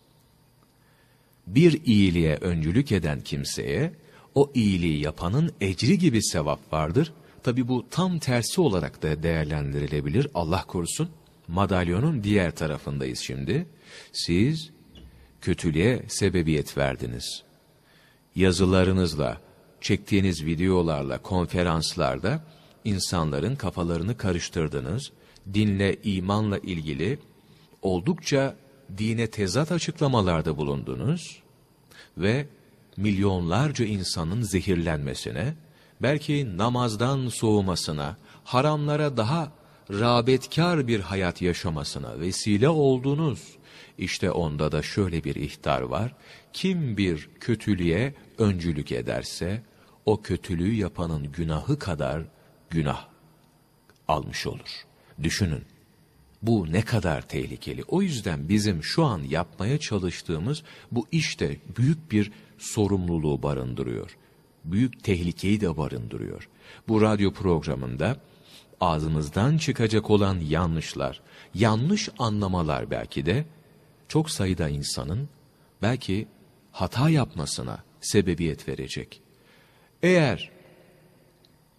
Bir iyiliğe öncülük eden kimseye, o iyiliği yapanın ecri gibi sevap vardır. Tabi bu tam tersi olarak da değerlendirilebilir, Allah korusun. Madalyonun diğer tarafındayız şimdi. Siz kötülüğe sebebiyet verdiniz. Yazılarınızla, çektiğiniz videolarla, konferanslarda insanların kafalarını karıştırdınız. Dinle, imanla ilgili oldukça dine tezat açıklamalarda bulundunuz ve milyonlarca insanın zehirlenmesine, belki namazdan soğumasına, haramlara daha rağbetkar bir hayat yaşamasına vesile oldunuz. İşte onda da şöyle bir ihtar var. Kim bir kötülüğe öncülük ederse, o kötülüğü yapanın günahı kadar günah almış olur. Düşünün, bu ne kadar tehlikeli. O yüzden bizim şu an yapmaya çalıştığımız bu işte büyük bir sorumluluğu barındırıyor. Büyük tehlikeyi de barındırıyor. Bu radyo programında ağzımızdan çıkacak olan yanlışlar, yanlış anlamalar belki de çok sayıda insanın belki hata yapmasına sebebiyet verecek. Eğer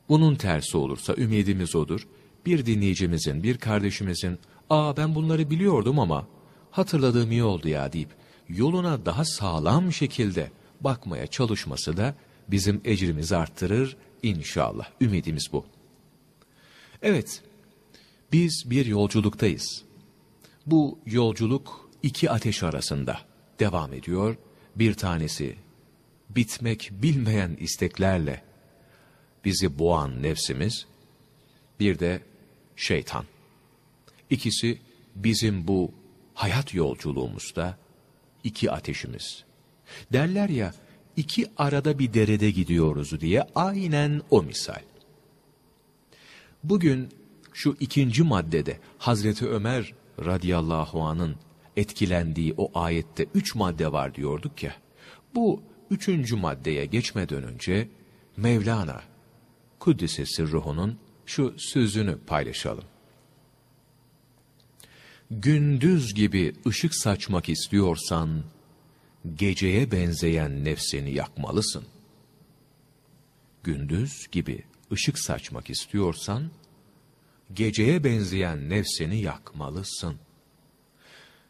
bunun tersi olursa ümidimiz odur. Bir dinleyicimizin, bir kardeşimizin, ''Aa ben bunları biliyordum ama hatırladığım iyi oldu ya.'' deyip yoluna daha sağlam şekilde bakmaya çalışması da bizim ecrimizi arttırır inşallah. Ümidimiz bu. Evet, biz bir yolculuktayız. Bu yolculuk iki ateş arasında devam ediyor. Bir tanesi bitmek bilmeyen isteklerle bizi boğan nefsimiz, bir de şeytan. İkisi bizim bu hayat yolculuğumuzda iki ateşimiz. Derler ya, iki arada bir derede gidiyoruz diye aynen o misal. Bugün şu ikinci maddede Hazreti Ömer radıyallahu anın etkilendiği o ayette üç madde var diyorduk ya. Bu üçüncü maddeye geçmeden önce Mevlana Kuddise ruhunun şu sözünü paylaşalım. Gündüz gibi ışık saçmak istiyorsan, geceye benzeyen nefsini yakmalısın. Gündüz gibi ışık saçmak istiyorsan, geceye benzeyen nefsini yakmalısın.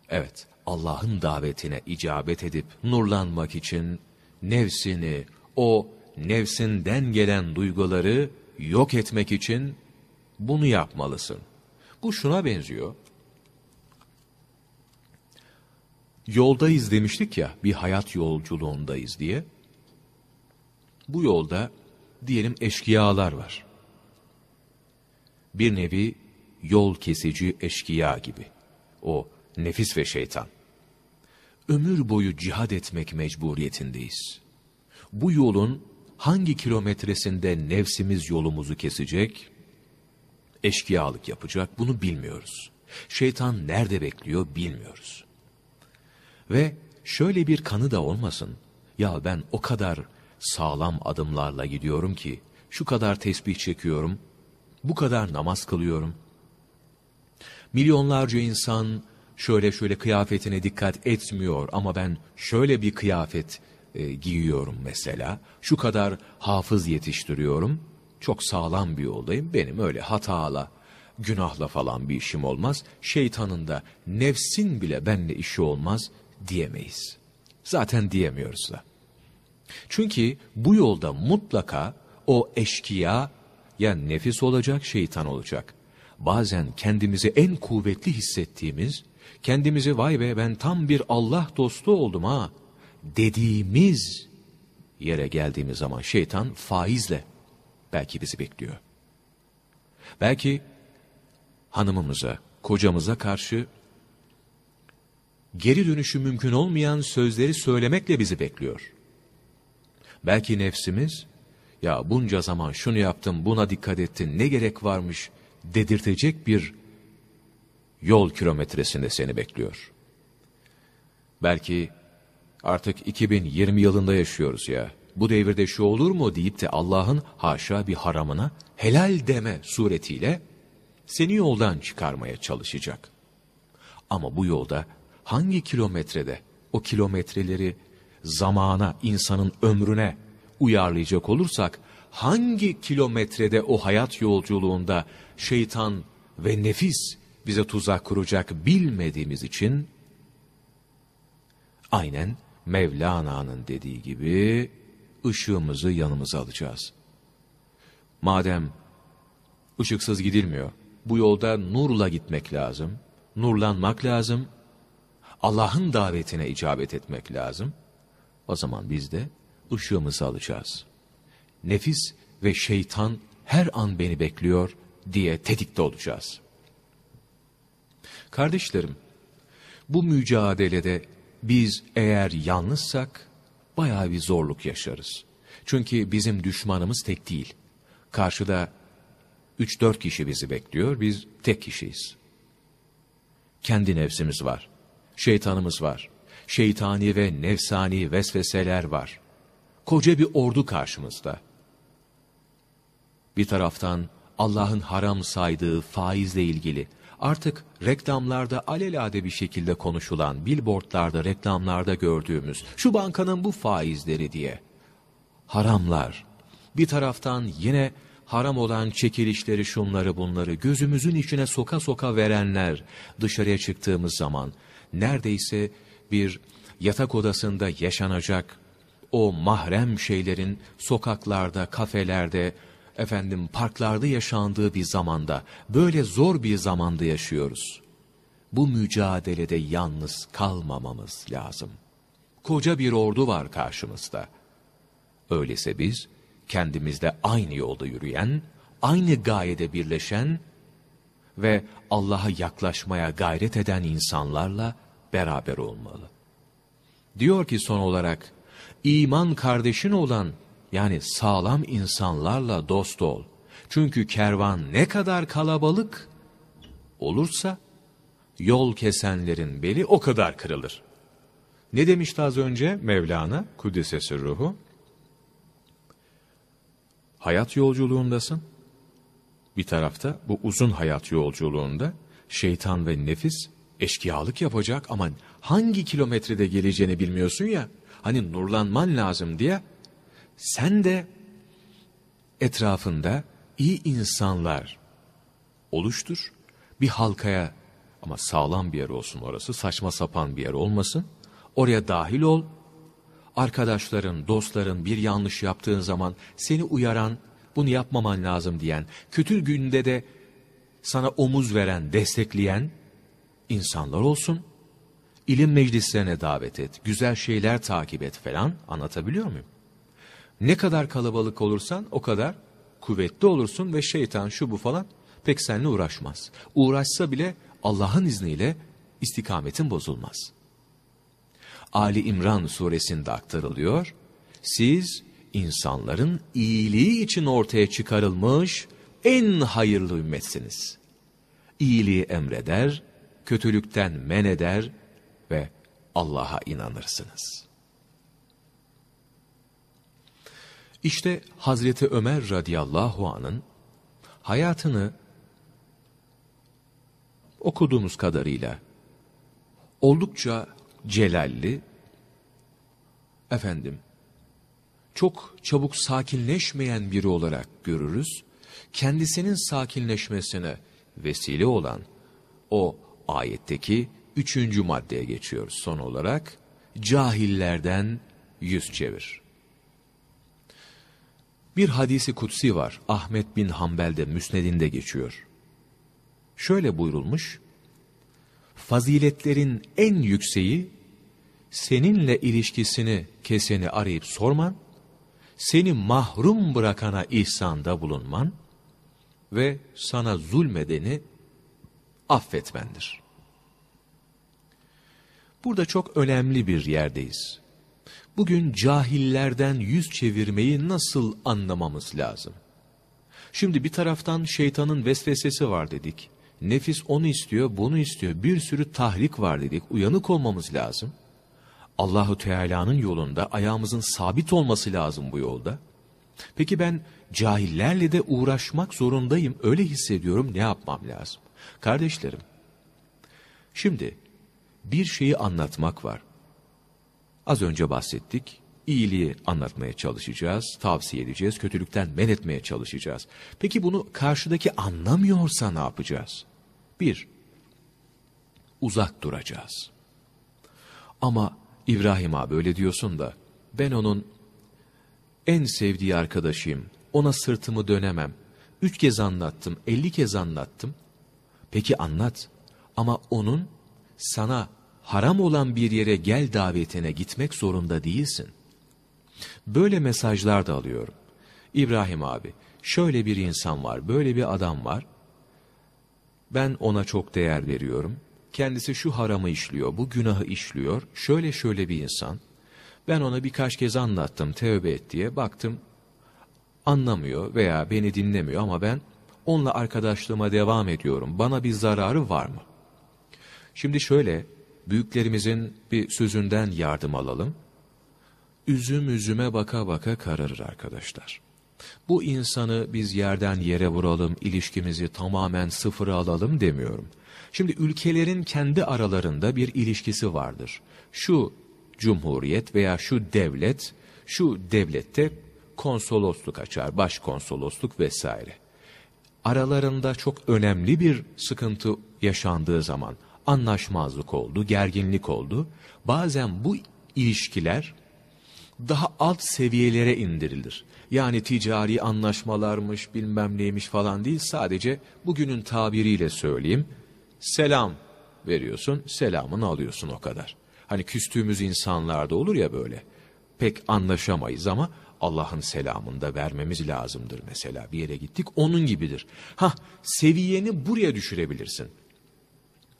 Evet, Allah'ın davetine icabet edip nurlanmak için nefsini, o nefsinden gelen duyguları yok etmek için bunu yapmalısın. Bu şuna benziyor. Yoldayız demiştik ya, bir hayat yolculuğundayız diye. Bu yolda diyelim eşkıyalar var. Bir nevi yol kesici eşkıya gibi. O nefis ve şeytan. Ömür boyu cihad etmek mecburiyetindeyiz. Bu yolun hangi kilometresinde nefsimiz yolumuzu kesecek, eşkıyalık yapacak bunu bilmiyoruz. Şeytan nerede bekliyor bilmiyoruz. Ve şöyle bir kanı da olmasın, ya ben o kadar sağlam adımlarla gidiyorum ki, şu kadar tesbih çekiyorum, bu kadar namaz kılıyorum. Milyonlarca insan şöyle şöyle kıyafetine dikkat etmiyor ama ben şöyle bir kıyafet e, giyiyorum mesela. Şu kadar hafız yetiştiriyorum. Çok sağlam bir yoldayım. Benim öyle hatala, günahla falan bir işim olmaz. Şeytanın da nefsin bile benle işi olmaz diyemeyiz. Zaten diyemiyoruz da. Çünkü bu yolda mutlaka o eşkıya ya nefis olacak, şeytan olacak. bazen kendimizi en kuvvetli hissettiğimiz, kendimizi vay be ben tam bir Allah dostu oldum ha dediğimiz yere geldiğimiz zaman şeytan faizle belki bizi bekliyor. Belki hanımımıza, kocamıza karşı geri dönüşü mümkün olmayan sözleri söylemekle bizi bekliyor. Belki nefsimiz, ya bunca zaman şunu yaptım, buna dikkat ettin, ne gerek varmış dedirtecek bir yol kilometresinde seni bekliyor. Belki artık 2020 yılında yaşıyoruz ya, bu devirde şu olur mu deyip de Allah'ın haşa bir haramına helal deme suretiyle seni yoldan çıkarmaya çalışacak. Ama bu yolda hangi kilometrede o kilometreleri zamana, insanın ömrüne uyarlayacak olursak, hangi kilometrede o hayat yolculuğunda şeytan ve nefis bize tuzak kuracak bilmediğimiz için, aynen Mevlana'nın dediği gibi ışığımızı yanımıza alacağız. Madem ışıksız gidilmiyor, bu yolda nurla gitmek lazım, nurlanmak lazım, Allah'ın davetine icabet etmek lazım. O zaman biz de ışığımızı alacağız. Nefis ve şeytan her an beni bekliyor diye tetikte olacağız. Kardeşlerim, bu mücadelede biz eğer yalnızsak bayağı bir zorluk yaşarız. Çünkü bizim düşmanımız tek değil. Karşıda 3-4 kişi bizi bekliyor, biz tek kişiyiz. Kendi nefsimiz var, şeytanımız var, şeytani ve nefsani vesveseler var. Koca bir ordu karşımızda. Bir taraftan Allah'ın haram saydığı faizle ilgili artık reklamlarda alelade bir şekilde konuşulan, billboardlarda, reklamlarda gördüğümüz şu bankanın bu faizleri diye haramlar. Bir taraftan yine haram olan çekilişleri şunları bunları gözümüzün içine soka soka verenler dışarıya çıktığımız zaman neredeyse bir yatak odasında yaşanacak o mahrem şeylerin sokaklarda, kafelerde, efendim parklarda yaşandığı bir zamanda, böyle zor bir zamanda yaşıyoruz. Bu mücadelede yalnız kalmamamız lazım. Koca bir ordu var karşımızda. Öyleyse biz kendimizde aynı yolda yürüyen, aynı gayede birleşen ve Allah'a yaklaşmaya gayret eden insanlarla beraber olmalı. Diyor ki son olarak, iman kardeşin olan yani sağlam insanlarla dost ol. Çünkü kervan ne kadar kalabalık olursa yol kesenlerin beli o kadar kırılır. Ne demişti az önce Mevlana Kuddisesi ruhu? Hayat yolculuğundasın. Bir tarafta bu uzun hayat yolculuğunda şeytan ve nefis eşkıyalık yapacak ama hangi kilometrede geleceğini bilmiyorsun ya. Hani nurlanman lazım diye sen de etrafında iyi insanlar oluştur. Bir halkaya ama sağlam bir yer olsun orası, saçma sapan bir yer olmasın. Oraya dahil ol. Arkadaşların, dostların bir yanlış yaptığın zaman seni uyaran, bunu yapmaman lazım diyen, kötü günde de sana omuz veren, destekleyen insanlar olsun. İlim meclislerine davet et, güzel şeyler takip et falan anlatabiliyor muyum? Ne kadar kalabalık olursan o kadar kuvvetli olursun ve şeytan şu bu falan pek seninle uğraşmaz. Uğraşsa bile Allah'ın izniyle istikametin bozulmaz. Ali İmran suresinde aktarılıyor. Siz insanların iyiliği için ortaya çıkarılmış en hayırlı ümmetsiniz. İyiliği emreder, kötülükten men eder ve Allah'a inanırsınız.'' İşte Hazreti Ömer radıyallahu anın hayatını okuduğumuz kadarıyla oldukça celalli, efendim, çok çabuk sakinleşmeyen biri olarak görürüz. Kendisinin sakinleşmesine vesile olan o ayetteki üçüncü maddeye geçiyoruz son olarak. Cahillerden yüz çevir. Bir hadisi kutsi var. Ahmet bin Hanbel'de Müsned'inde geçiyor. Şöyle buyurulmuş, faziletlerin en yükseği, seninle ilişkisini keseni arayıp sorman, seni mahrum bırakana ihsanda bulunman ve sana zulmedeni affetmendir. Burada çok önemli bir yerdeyiz. Bugün cahillerden yüz çevirmeyi nasıl anlamamız lazım? Şimdi bir taraftan şeytanın vesvesesi var dedik. Nefis onu istiyor, bunu istiyor. Bir sürü tahrik var dedik. Uyanık olmamız lazım. Allahu Teala'nın yolunda ayağımızın sabit olması lazım bu yolda. Peki ben cahillerle de uğraşmak zorundayım. Öyle hissediyorum. Ne yapmam lazım? Kardeşlerim, şimdi bir şeyi anlatmak var. Az önce bahsettik. İyiliği anlatmaya çalışacağız, tavsiye edeceğiz, kötülükten men etmeye çalışacağız. Peki bunu karşıdaki anlamıyorsa ne yapacağız? Bir, uzak duracağız. Ama İbrahim abi öyle diyorsun da ben onun en sevdiği arkadaşıyım. Ona sırtımı dönemem. Üç kez anlattım, elli kez anlattım. Peki anlat. Ama onun sana haram olan bir yere gel davetine gitmek zorunda değilsin. Böyle mesajlar da alıyorum. İbrahim abi, şöyle bir insan var, böyle bir adam var. Ben ona çok değer veriyorum. Kendisi şu haramı işliyor, bu günahı işliyor. Şöyle şöyle bir insan. Ben ona birkaç kez anlattım, tövbe et diye. Baktım anlamıyor veya beni dinlemiyor ama ben onunla arkadaşlığıma devam ediyorum. Bana bir zararı var mı? Şimdi şöyle, büyüklerimizin bir sözünden yardım alalım. Üzüm üzüme baka baka kararır arkadaşlar. Bu insanı biz yerden yere vuralım, ilişkimizi tamamen sıfıra alalım demiyorum. Şimdi ülkelerin kendi aralarında bir ilişkisi vardır. Şu cumhuriyet veya şu devlet, şu devlette konsolosluk açar, başkonsolosluk vesaire. Aralarında çok önemli bir sıkıntı yaşandığı zaman anlaşmazlık oldu, gerginlik oldu. Bazen bu ilişkiler daha alt seviyelere indirilir. Yani ticari anlaşmalarmış bilmem neymiş falan değil sadece bugünün tabiriyle söyleyeyim. Selam veriyorsun, selamını alıyorsun o kadar. Hani küstüğümüz insanlarda olur ya böyle. Pek anlaşamayız ama Allah'ın selamını da vermemiz lazımdır mesela. Bir yere gittik onun gibidir. Ha seviyeni buraya düşürebilirsin.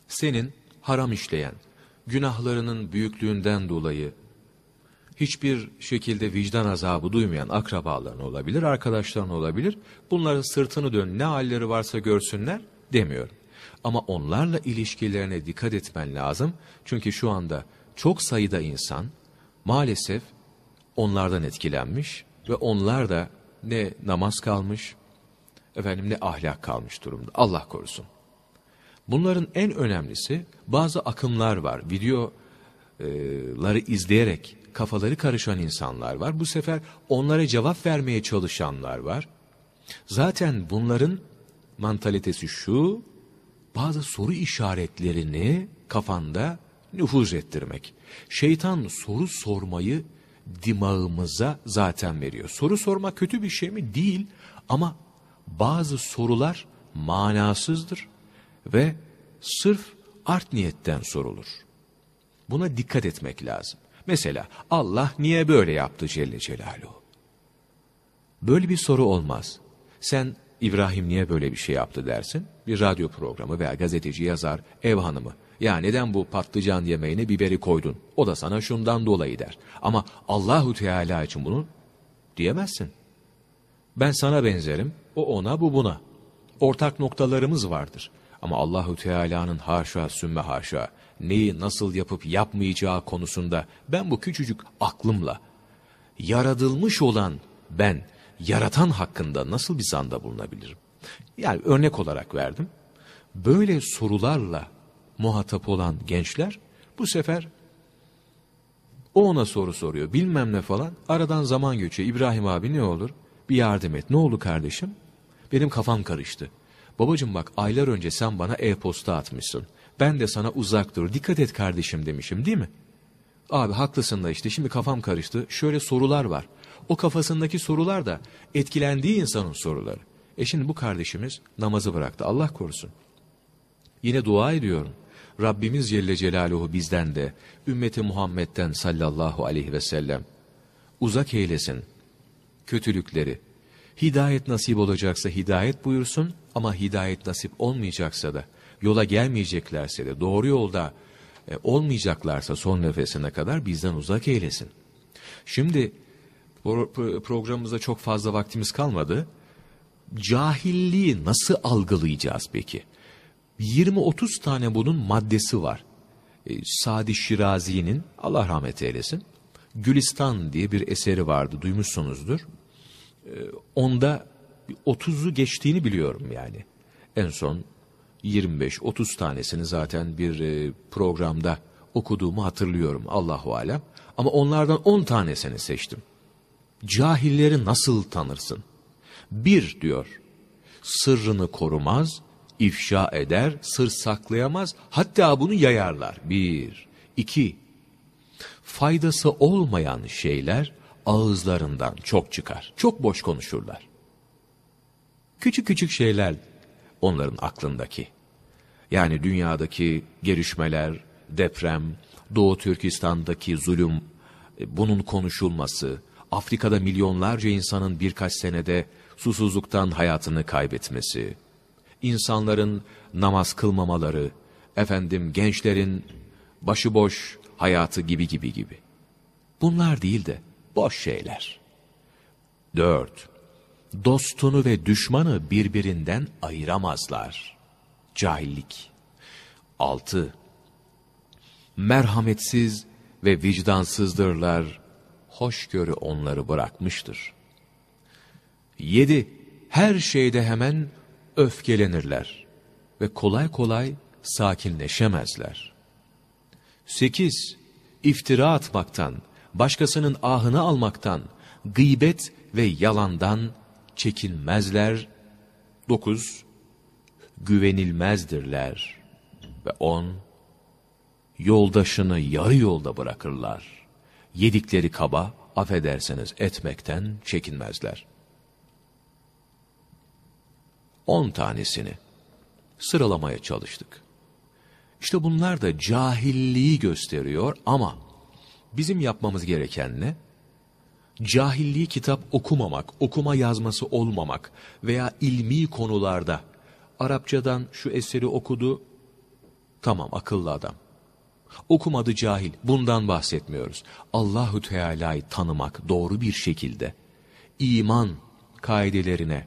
Senin haram işleyen, günahlarının büyüklüğünden dolayı hiçbir şekilde vicdan azabı duymayan akrabaların olabilir, arkadaşların olabilir. Bunların sırtını dön, ne halleri varsa görsünler demiyorum. Ama onlarla ilişkilerine dikkat etmen lazım. Çünkü şu anda çok sayıda insan maalesef onlardan etkilenmiş ve onlar da ne namaz kalmış, efendim ne ahlak kalmış durumda. Allah korusun. Bunların en önemlisi bazı akımlar var. Videoları izleyerek kafaları karışan insanlar var. Bu sefer onlara cevap vermeye çalışanlar var. Zaten bunların mantalitesi şu, bazı soru işaretlerini kafanda nüfuz ettirmek. Şeytan soru sormayı dimağımıza zaten veriyor. Soru sorma kötü bir şey mi? Değil ama bazı sorular manasızdır ve sırf art niyetten sorulur. Buna dikkat etmek lazım. Mesela Allah niye böyle yaptı Celle Celaluhu? Böyle bir soru olmaz. Sen İbrahim niye böyle bir şey yaptı dersin? Bir radyo programı veya gazeteci yazar, ev hanımı. Ya neden bu patlıcan yemeğine biberi koydun? O da sana şundan dolayı der. Ama Allahu Teala için bunu diyemezsin. Ben sana benzerim, o ona, bu buna. Ortak noktalarımız vardır. Ama Allahu Teala'nın haşa sümme haşa neyi nasıl yapıp yapmayacağı konusunda ben bu küçücük aklımla yaratılmış olan ben yaratan hakkında nasıl bir zanda bulunabilirim? Yani örnek olarak verdim. Böyle sorularla muhatap olan gençler bu sefer o ona soru soruyor bilmem ne falan aradan zaman geçiyor. İbrahim abi ne olur bir yardım et ne oldu kardeşim? Benim kafam karıştı. Babacım bak aylar önce sen bana e-posta atmışsın. Ben de sana uzak dur dikkat et kardeşim demişim değil mi? Abi haklısın da işte şimdi kafam karıştı. Şöyle sorular var. O kafasındaki sorular da etkilendiği insanın soruları. E şimdi bu kardeşimiz namazı bıraktı Allah korusun. Yine dua ediyorum. Rabbimiz Celle Celaluhu bizden de, ümmeti Muhammed'den sallallahu aleyhi ve sellem, uzak eylesin kötülükleri. Hidayet nasip olacaksa hidayet buyursun ama hidayet nasip olmayacaksa da, yola gelmeyeceklerse de, doğru yolda e, olmayacaklarsa son nefesine kadar bizden uzak eylesin. Şimdi pro programımızda çok fazla vaktimiz kalmadı. Cahilliği nasıl algılayacağız peki? 20-30 tane bunun maddesi var. E, Sadi Şirazi'nin, Allah rahmet eylesin, Gülistan diye bir eseri vardı, duymuşsunuzdur. E, onda 30'u geçtiğini biliyorum yani. En son 25-30 tanesini zaten bir e, programda okuduğumu hatırlıyorum Allahu alem. Ama onlardan 10 tanesini seçtim. Cahilleri nasıl tanırsın? Bir diyor, sırrını korumaz, ifşa eder, sır saklayamaz, hatta bunu yayarlar. Bir, iki, faydası olmayan şeyler ağızlarından çok çıkar. Çok boş konuşurlar. Küçük küçük şeyler onların aklındaki. Yani dünyadaki gelişmeler, deprem, Doğu Türkistan'daki zulüm, e, bunun konuşulması, Afrika'da milyonlarca insanın birkaç senede susuzluktan hayatını kaybetmesi, insanların namaz kılmamaları, efendim gençlerin başıboş hayatı gibi gibi gibi. Bunlar değil de boş şeyler. Dört, dostunu ve düşmanı birbirinden ayıramazlar. Cahillik. Altı, merhametsiz ve vicdansızdırlar. Hoşgörü onları bırakmıştır. Yedi, her şeyde hemen öfkelenirler ve kolay kolay sakinleşemezler. Sekiz, iftira atmaktan, başkasının ahını almaktan, gıybet ve yalandan çekinmezler. Dokuz, güvenilmezdirler. Ve on, yoldaşını yarı yolda bırakırlar. Yedikleri kaba, affederseniz etmekten çekinmezler. On tanesini sıralamaya çalıştık. İşte bunlar da cahilliği gösteriyor ama bizim yapmamız gereken ne? Cahilliği kitap okumamak, okuma yazması olmamak veya ilmi konularda Arapçadan şu eseri okudu, tamam akıllı adam. Okumadı cahil, bundan bahsetmiyoruz. Allahu Teala'yı tanımak doğru bir şekilde, iman kaidelerine,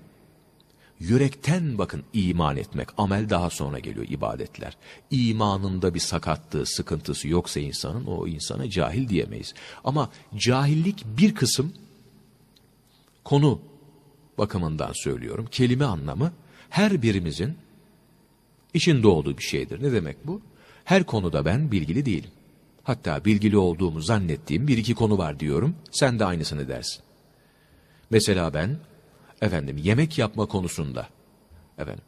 yürekten bakın iman etmek, amel daha sonra geliyor ibadetler. İmanında bir sakatlığı, sıkıntısı yoksa insanın, o insana cahil diyemeyiz. Ama cahillik bir kısım, konu bakımından söylüyorum, kelime anlamı, her birimizin içinde olduğu bir şeydir. Ne demek bu? Her konuda ben bilgili değilim. Hatta bilgili olduğumu zannettiğim bir iki konu var diyorum, sen de aynısını dersin. Mesela ben efendim yemek yapma konusunda efendim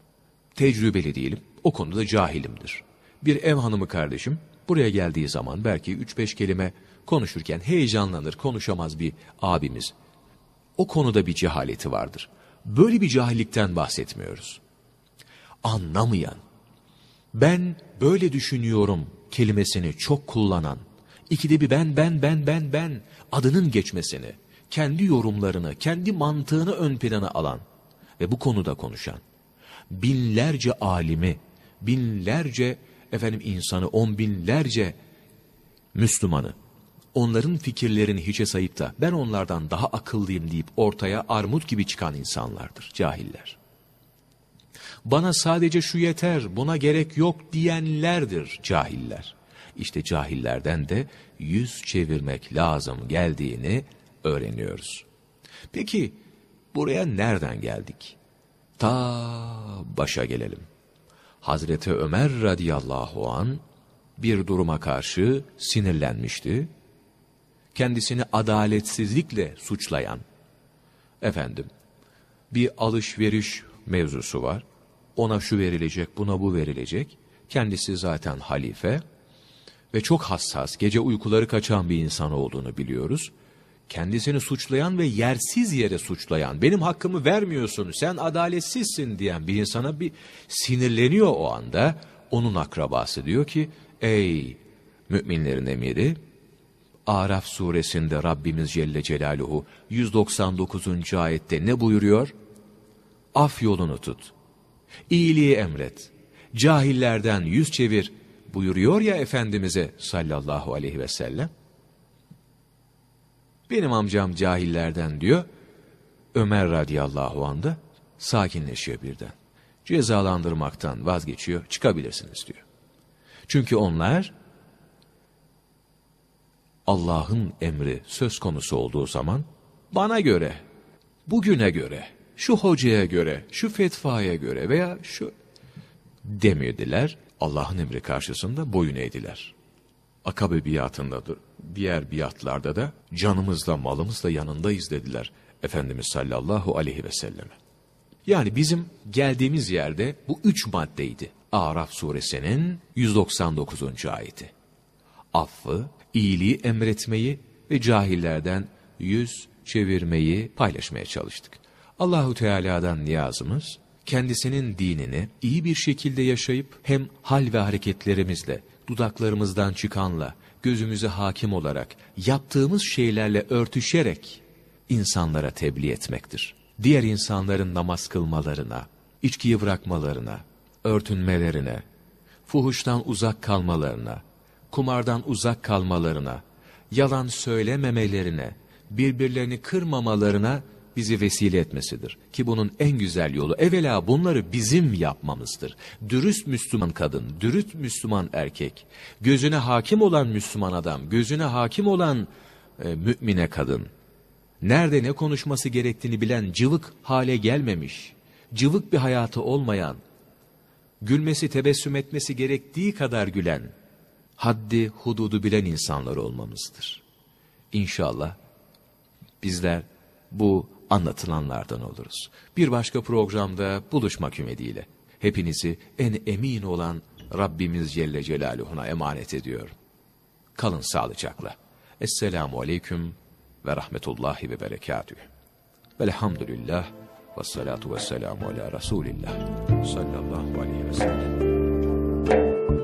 tecrübeli değilim. O konuda cahilimdir. Bir ev hanımı kardeşim buraya geldiği zaman belki 3-5 kelime konuşurken heyecanlanır, konuşamaz bir abimiz. O konuda bir cehaleti vardır. Böyle bir cahillikten bahsetmiyoruz. Anlamayan, ben böyle düşünüyorum kelimesini çok kullanan, ikide bir ben ben ben ben ben adının geçmesini, kendi yorumlarını, kendi mantığını ön plana alan ve bu konuda konuşan, binlerce alimi, binlerce efendim insanı, on binlerce Müslümanı, onların fikirlerini hiçe sayıp da ben onlardan daha akıllıyım deyip ortaya armut gibi çıkan insanlardır, cahiller. Bana sadece şu yeter, buna gerek yok diyenlerdir cahiller. İşte cahillerden de yüz çevirmek lazım geldiğini öğreniyoruz. Peki buraya nereden geldik? Ta başa gelelim. Hazreti Ömer radıyallahu an bir duruma karşı sinirlenmişti. Kendisini adaletsizlikle suçlayan, efendim, bir alışveriş mevzusu var. Ona şu verilecek, buna bu verilecek. Kendisi zaten halife ve çok hassas, gece uykuları kaçan bir insan olduğunu biliyoruz kendisini suçlayan ve yersiz yere suçlayan, benim hakkımı vermiyorsun, sen adaletsizsin diyen bir insana bir sinirleniyor o anda. onun akrabası diyor ki, ey müminlerin emiri, Araf suresinde Rabbimiz Celle Celaluhu 199. ayette ne buyuruyor? Af yolunu tut. İyiliği emret. Cahillerden yüz çevir buyuruyor ya Efendimiz'e sallallahu aleyhi ve sellem. Benim amcam cahillerden diyor. Ömer radıyallahu anh da sakinleşiyor birden. Cezalandırmaktan vazgeçiyor. Çıkabilirsiniz diyor. Çünkü onlar Allah'ın emri söz konusu olduğu zaman bana göre, bugüne göre, şu hocaya göre, şu fetvaya göre veya şu demediler. Allah'ın emri karşısında boyun eğdiler. Akabe biatındadır. Diğer biatlarda da canımızla malımızla yanındayız dediler. Efendimiz sallallahu aleyhi ve selleme. Yani bizim geldiğimiz yerde bu üç maddeydi. Araf suresinin 199. ayeti. Affı, iyiliği emretmeyi ve cahillerden yüz çevirmeyi paylaşmaya çalıştık. Allahu Teala'dan niyazımız kendisinin dinini iyi bir şekilde yaşayıp hem hal ve hareketlerimizle, dudaklarımızdan çıkanla, gözümüze hakim olarak, yaptığımız şeylerle örtüşerek insanlara tebliğ etmektir. Diğer insanların namaz kılmalarına, içkiyi bırakmalarına, örtünmelerine, fuhuştan uzak kalmalarına, kumardan uzak kalmalarına, yalan söylememelerine, birbirlerini kırmamalarına bizi vesile etmesidir. Ki bunun en güzel yolu evvela bunları bizim yapmamızdır. Dürüst Müslüman kadın, dürüst Müslüman erkek, gözüne hakim olan Müslüman adam, gözüne hakim olan e, mümine kadın, nerede ne konuşması gerektiğini bilen cıvık hale gelmemiş, cıvık bir hayatı olmayan, gülmesi tebessüm etmesi gerektiği kadar gülen, haddi hududu bilen insanlar olmamızdır. İnşallah bizler bu anlatılanlardan oluruz. Bir başka programda buluşmak ümidiyle. Hepinizi en emin olan Rabbimiz Celle Celaluhu'na emanet ediyorum. Kalın sağlıcakla. Esselamu Aleyküm ve Rahmetullahi ve Berekatühü. Velhamdülillah ve salatu ve selamu ala Resulillah sallallahu aleyhi ve sellem.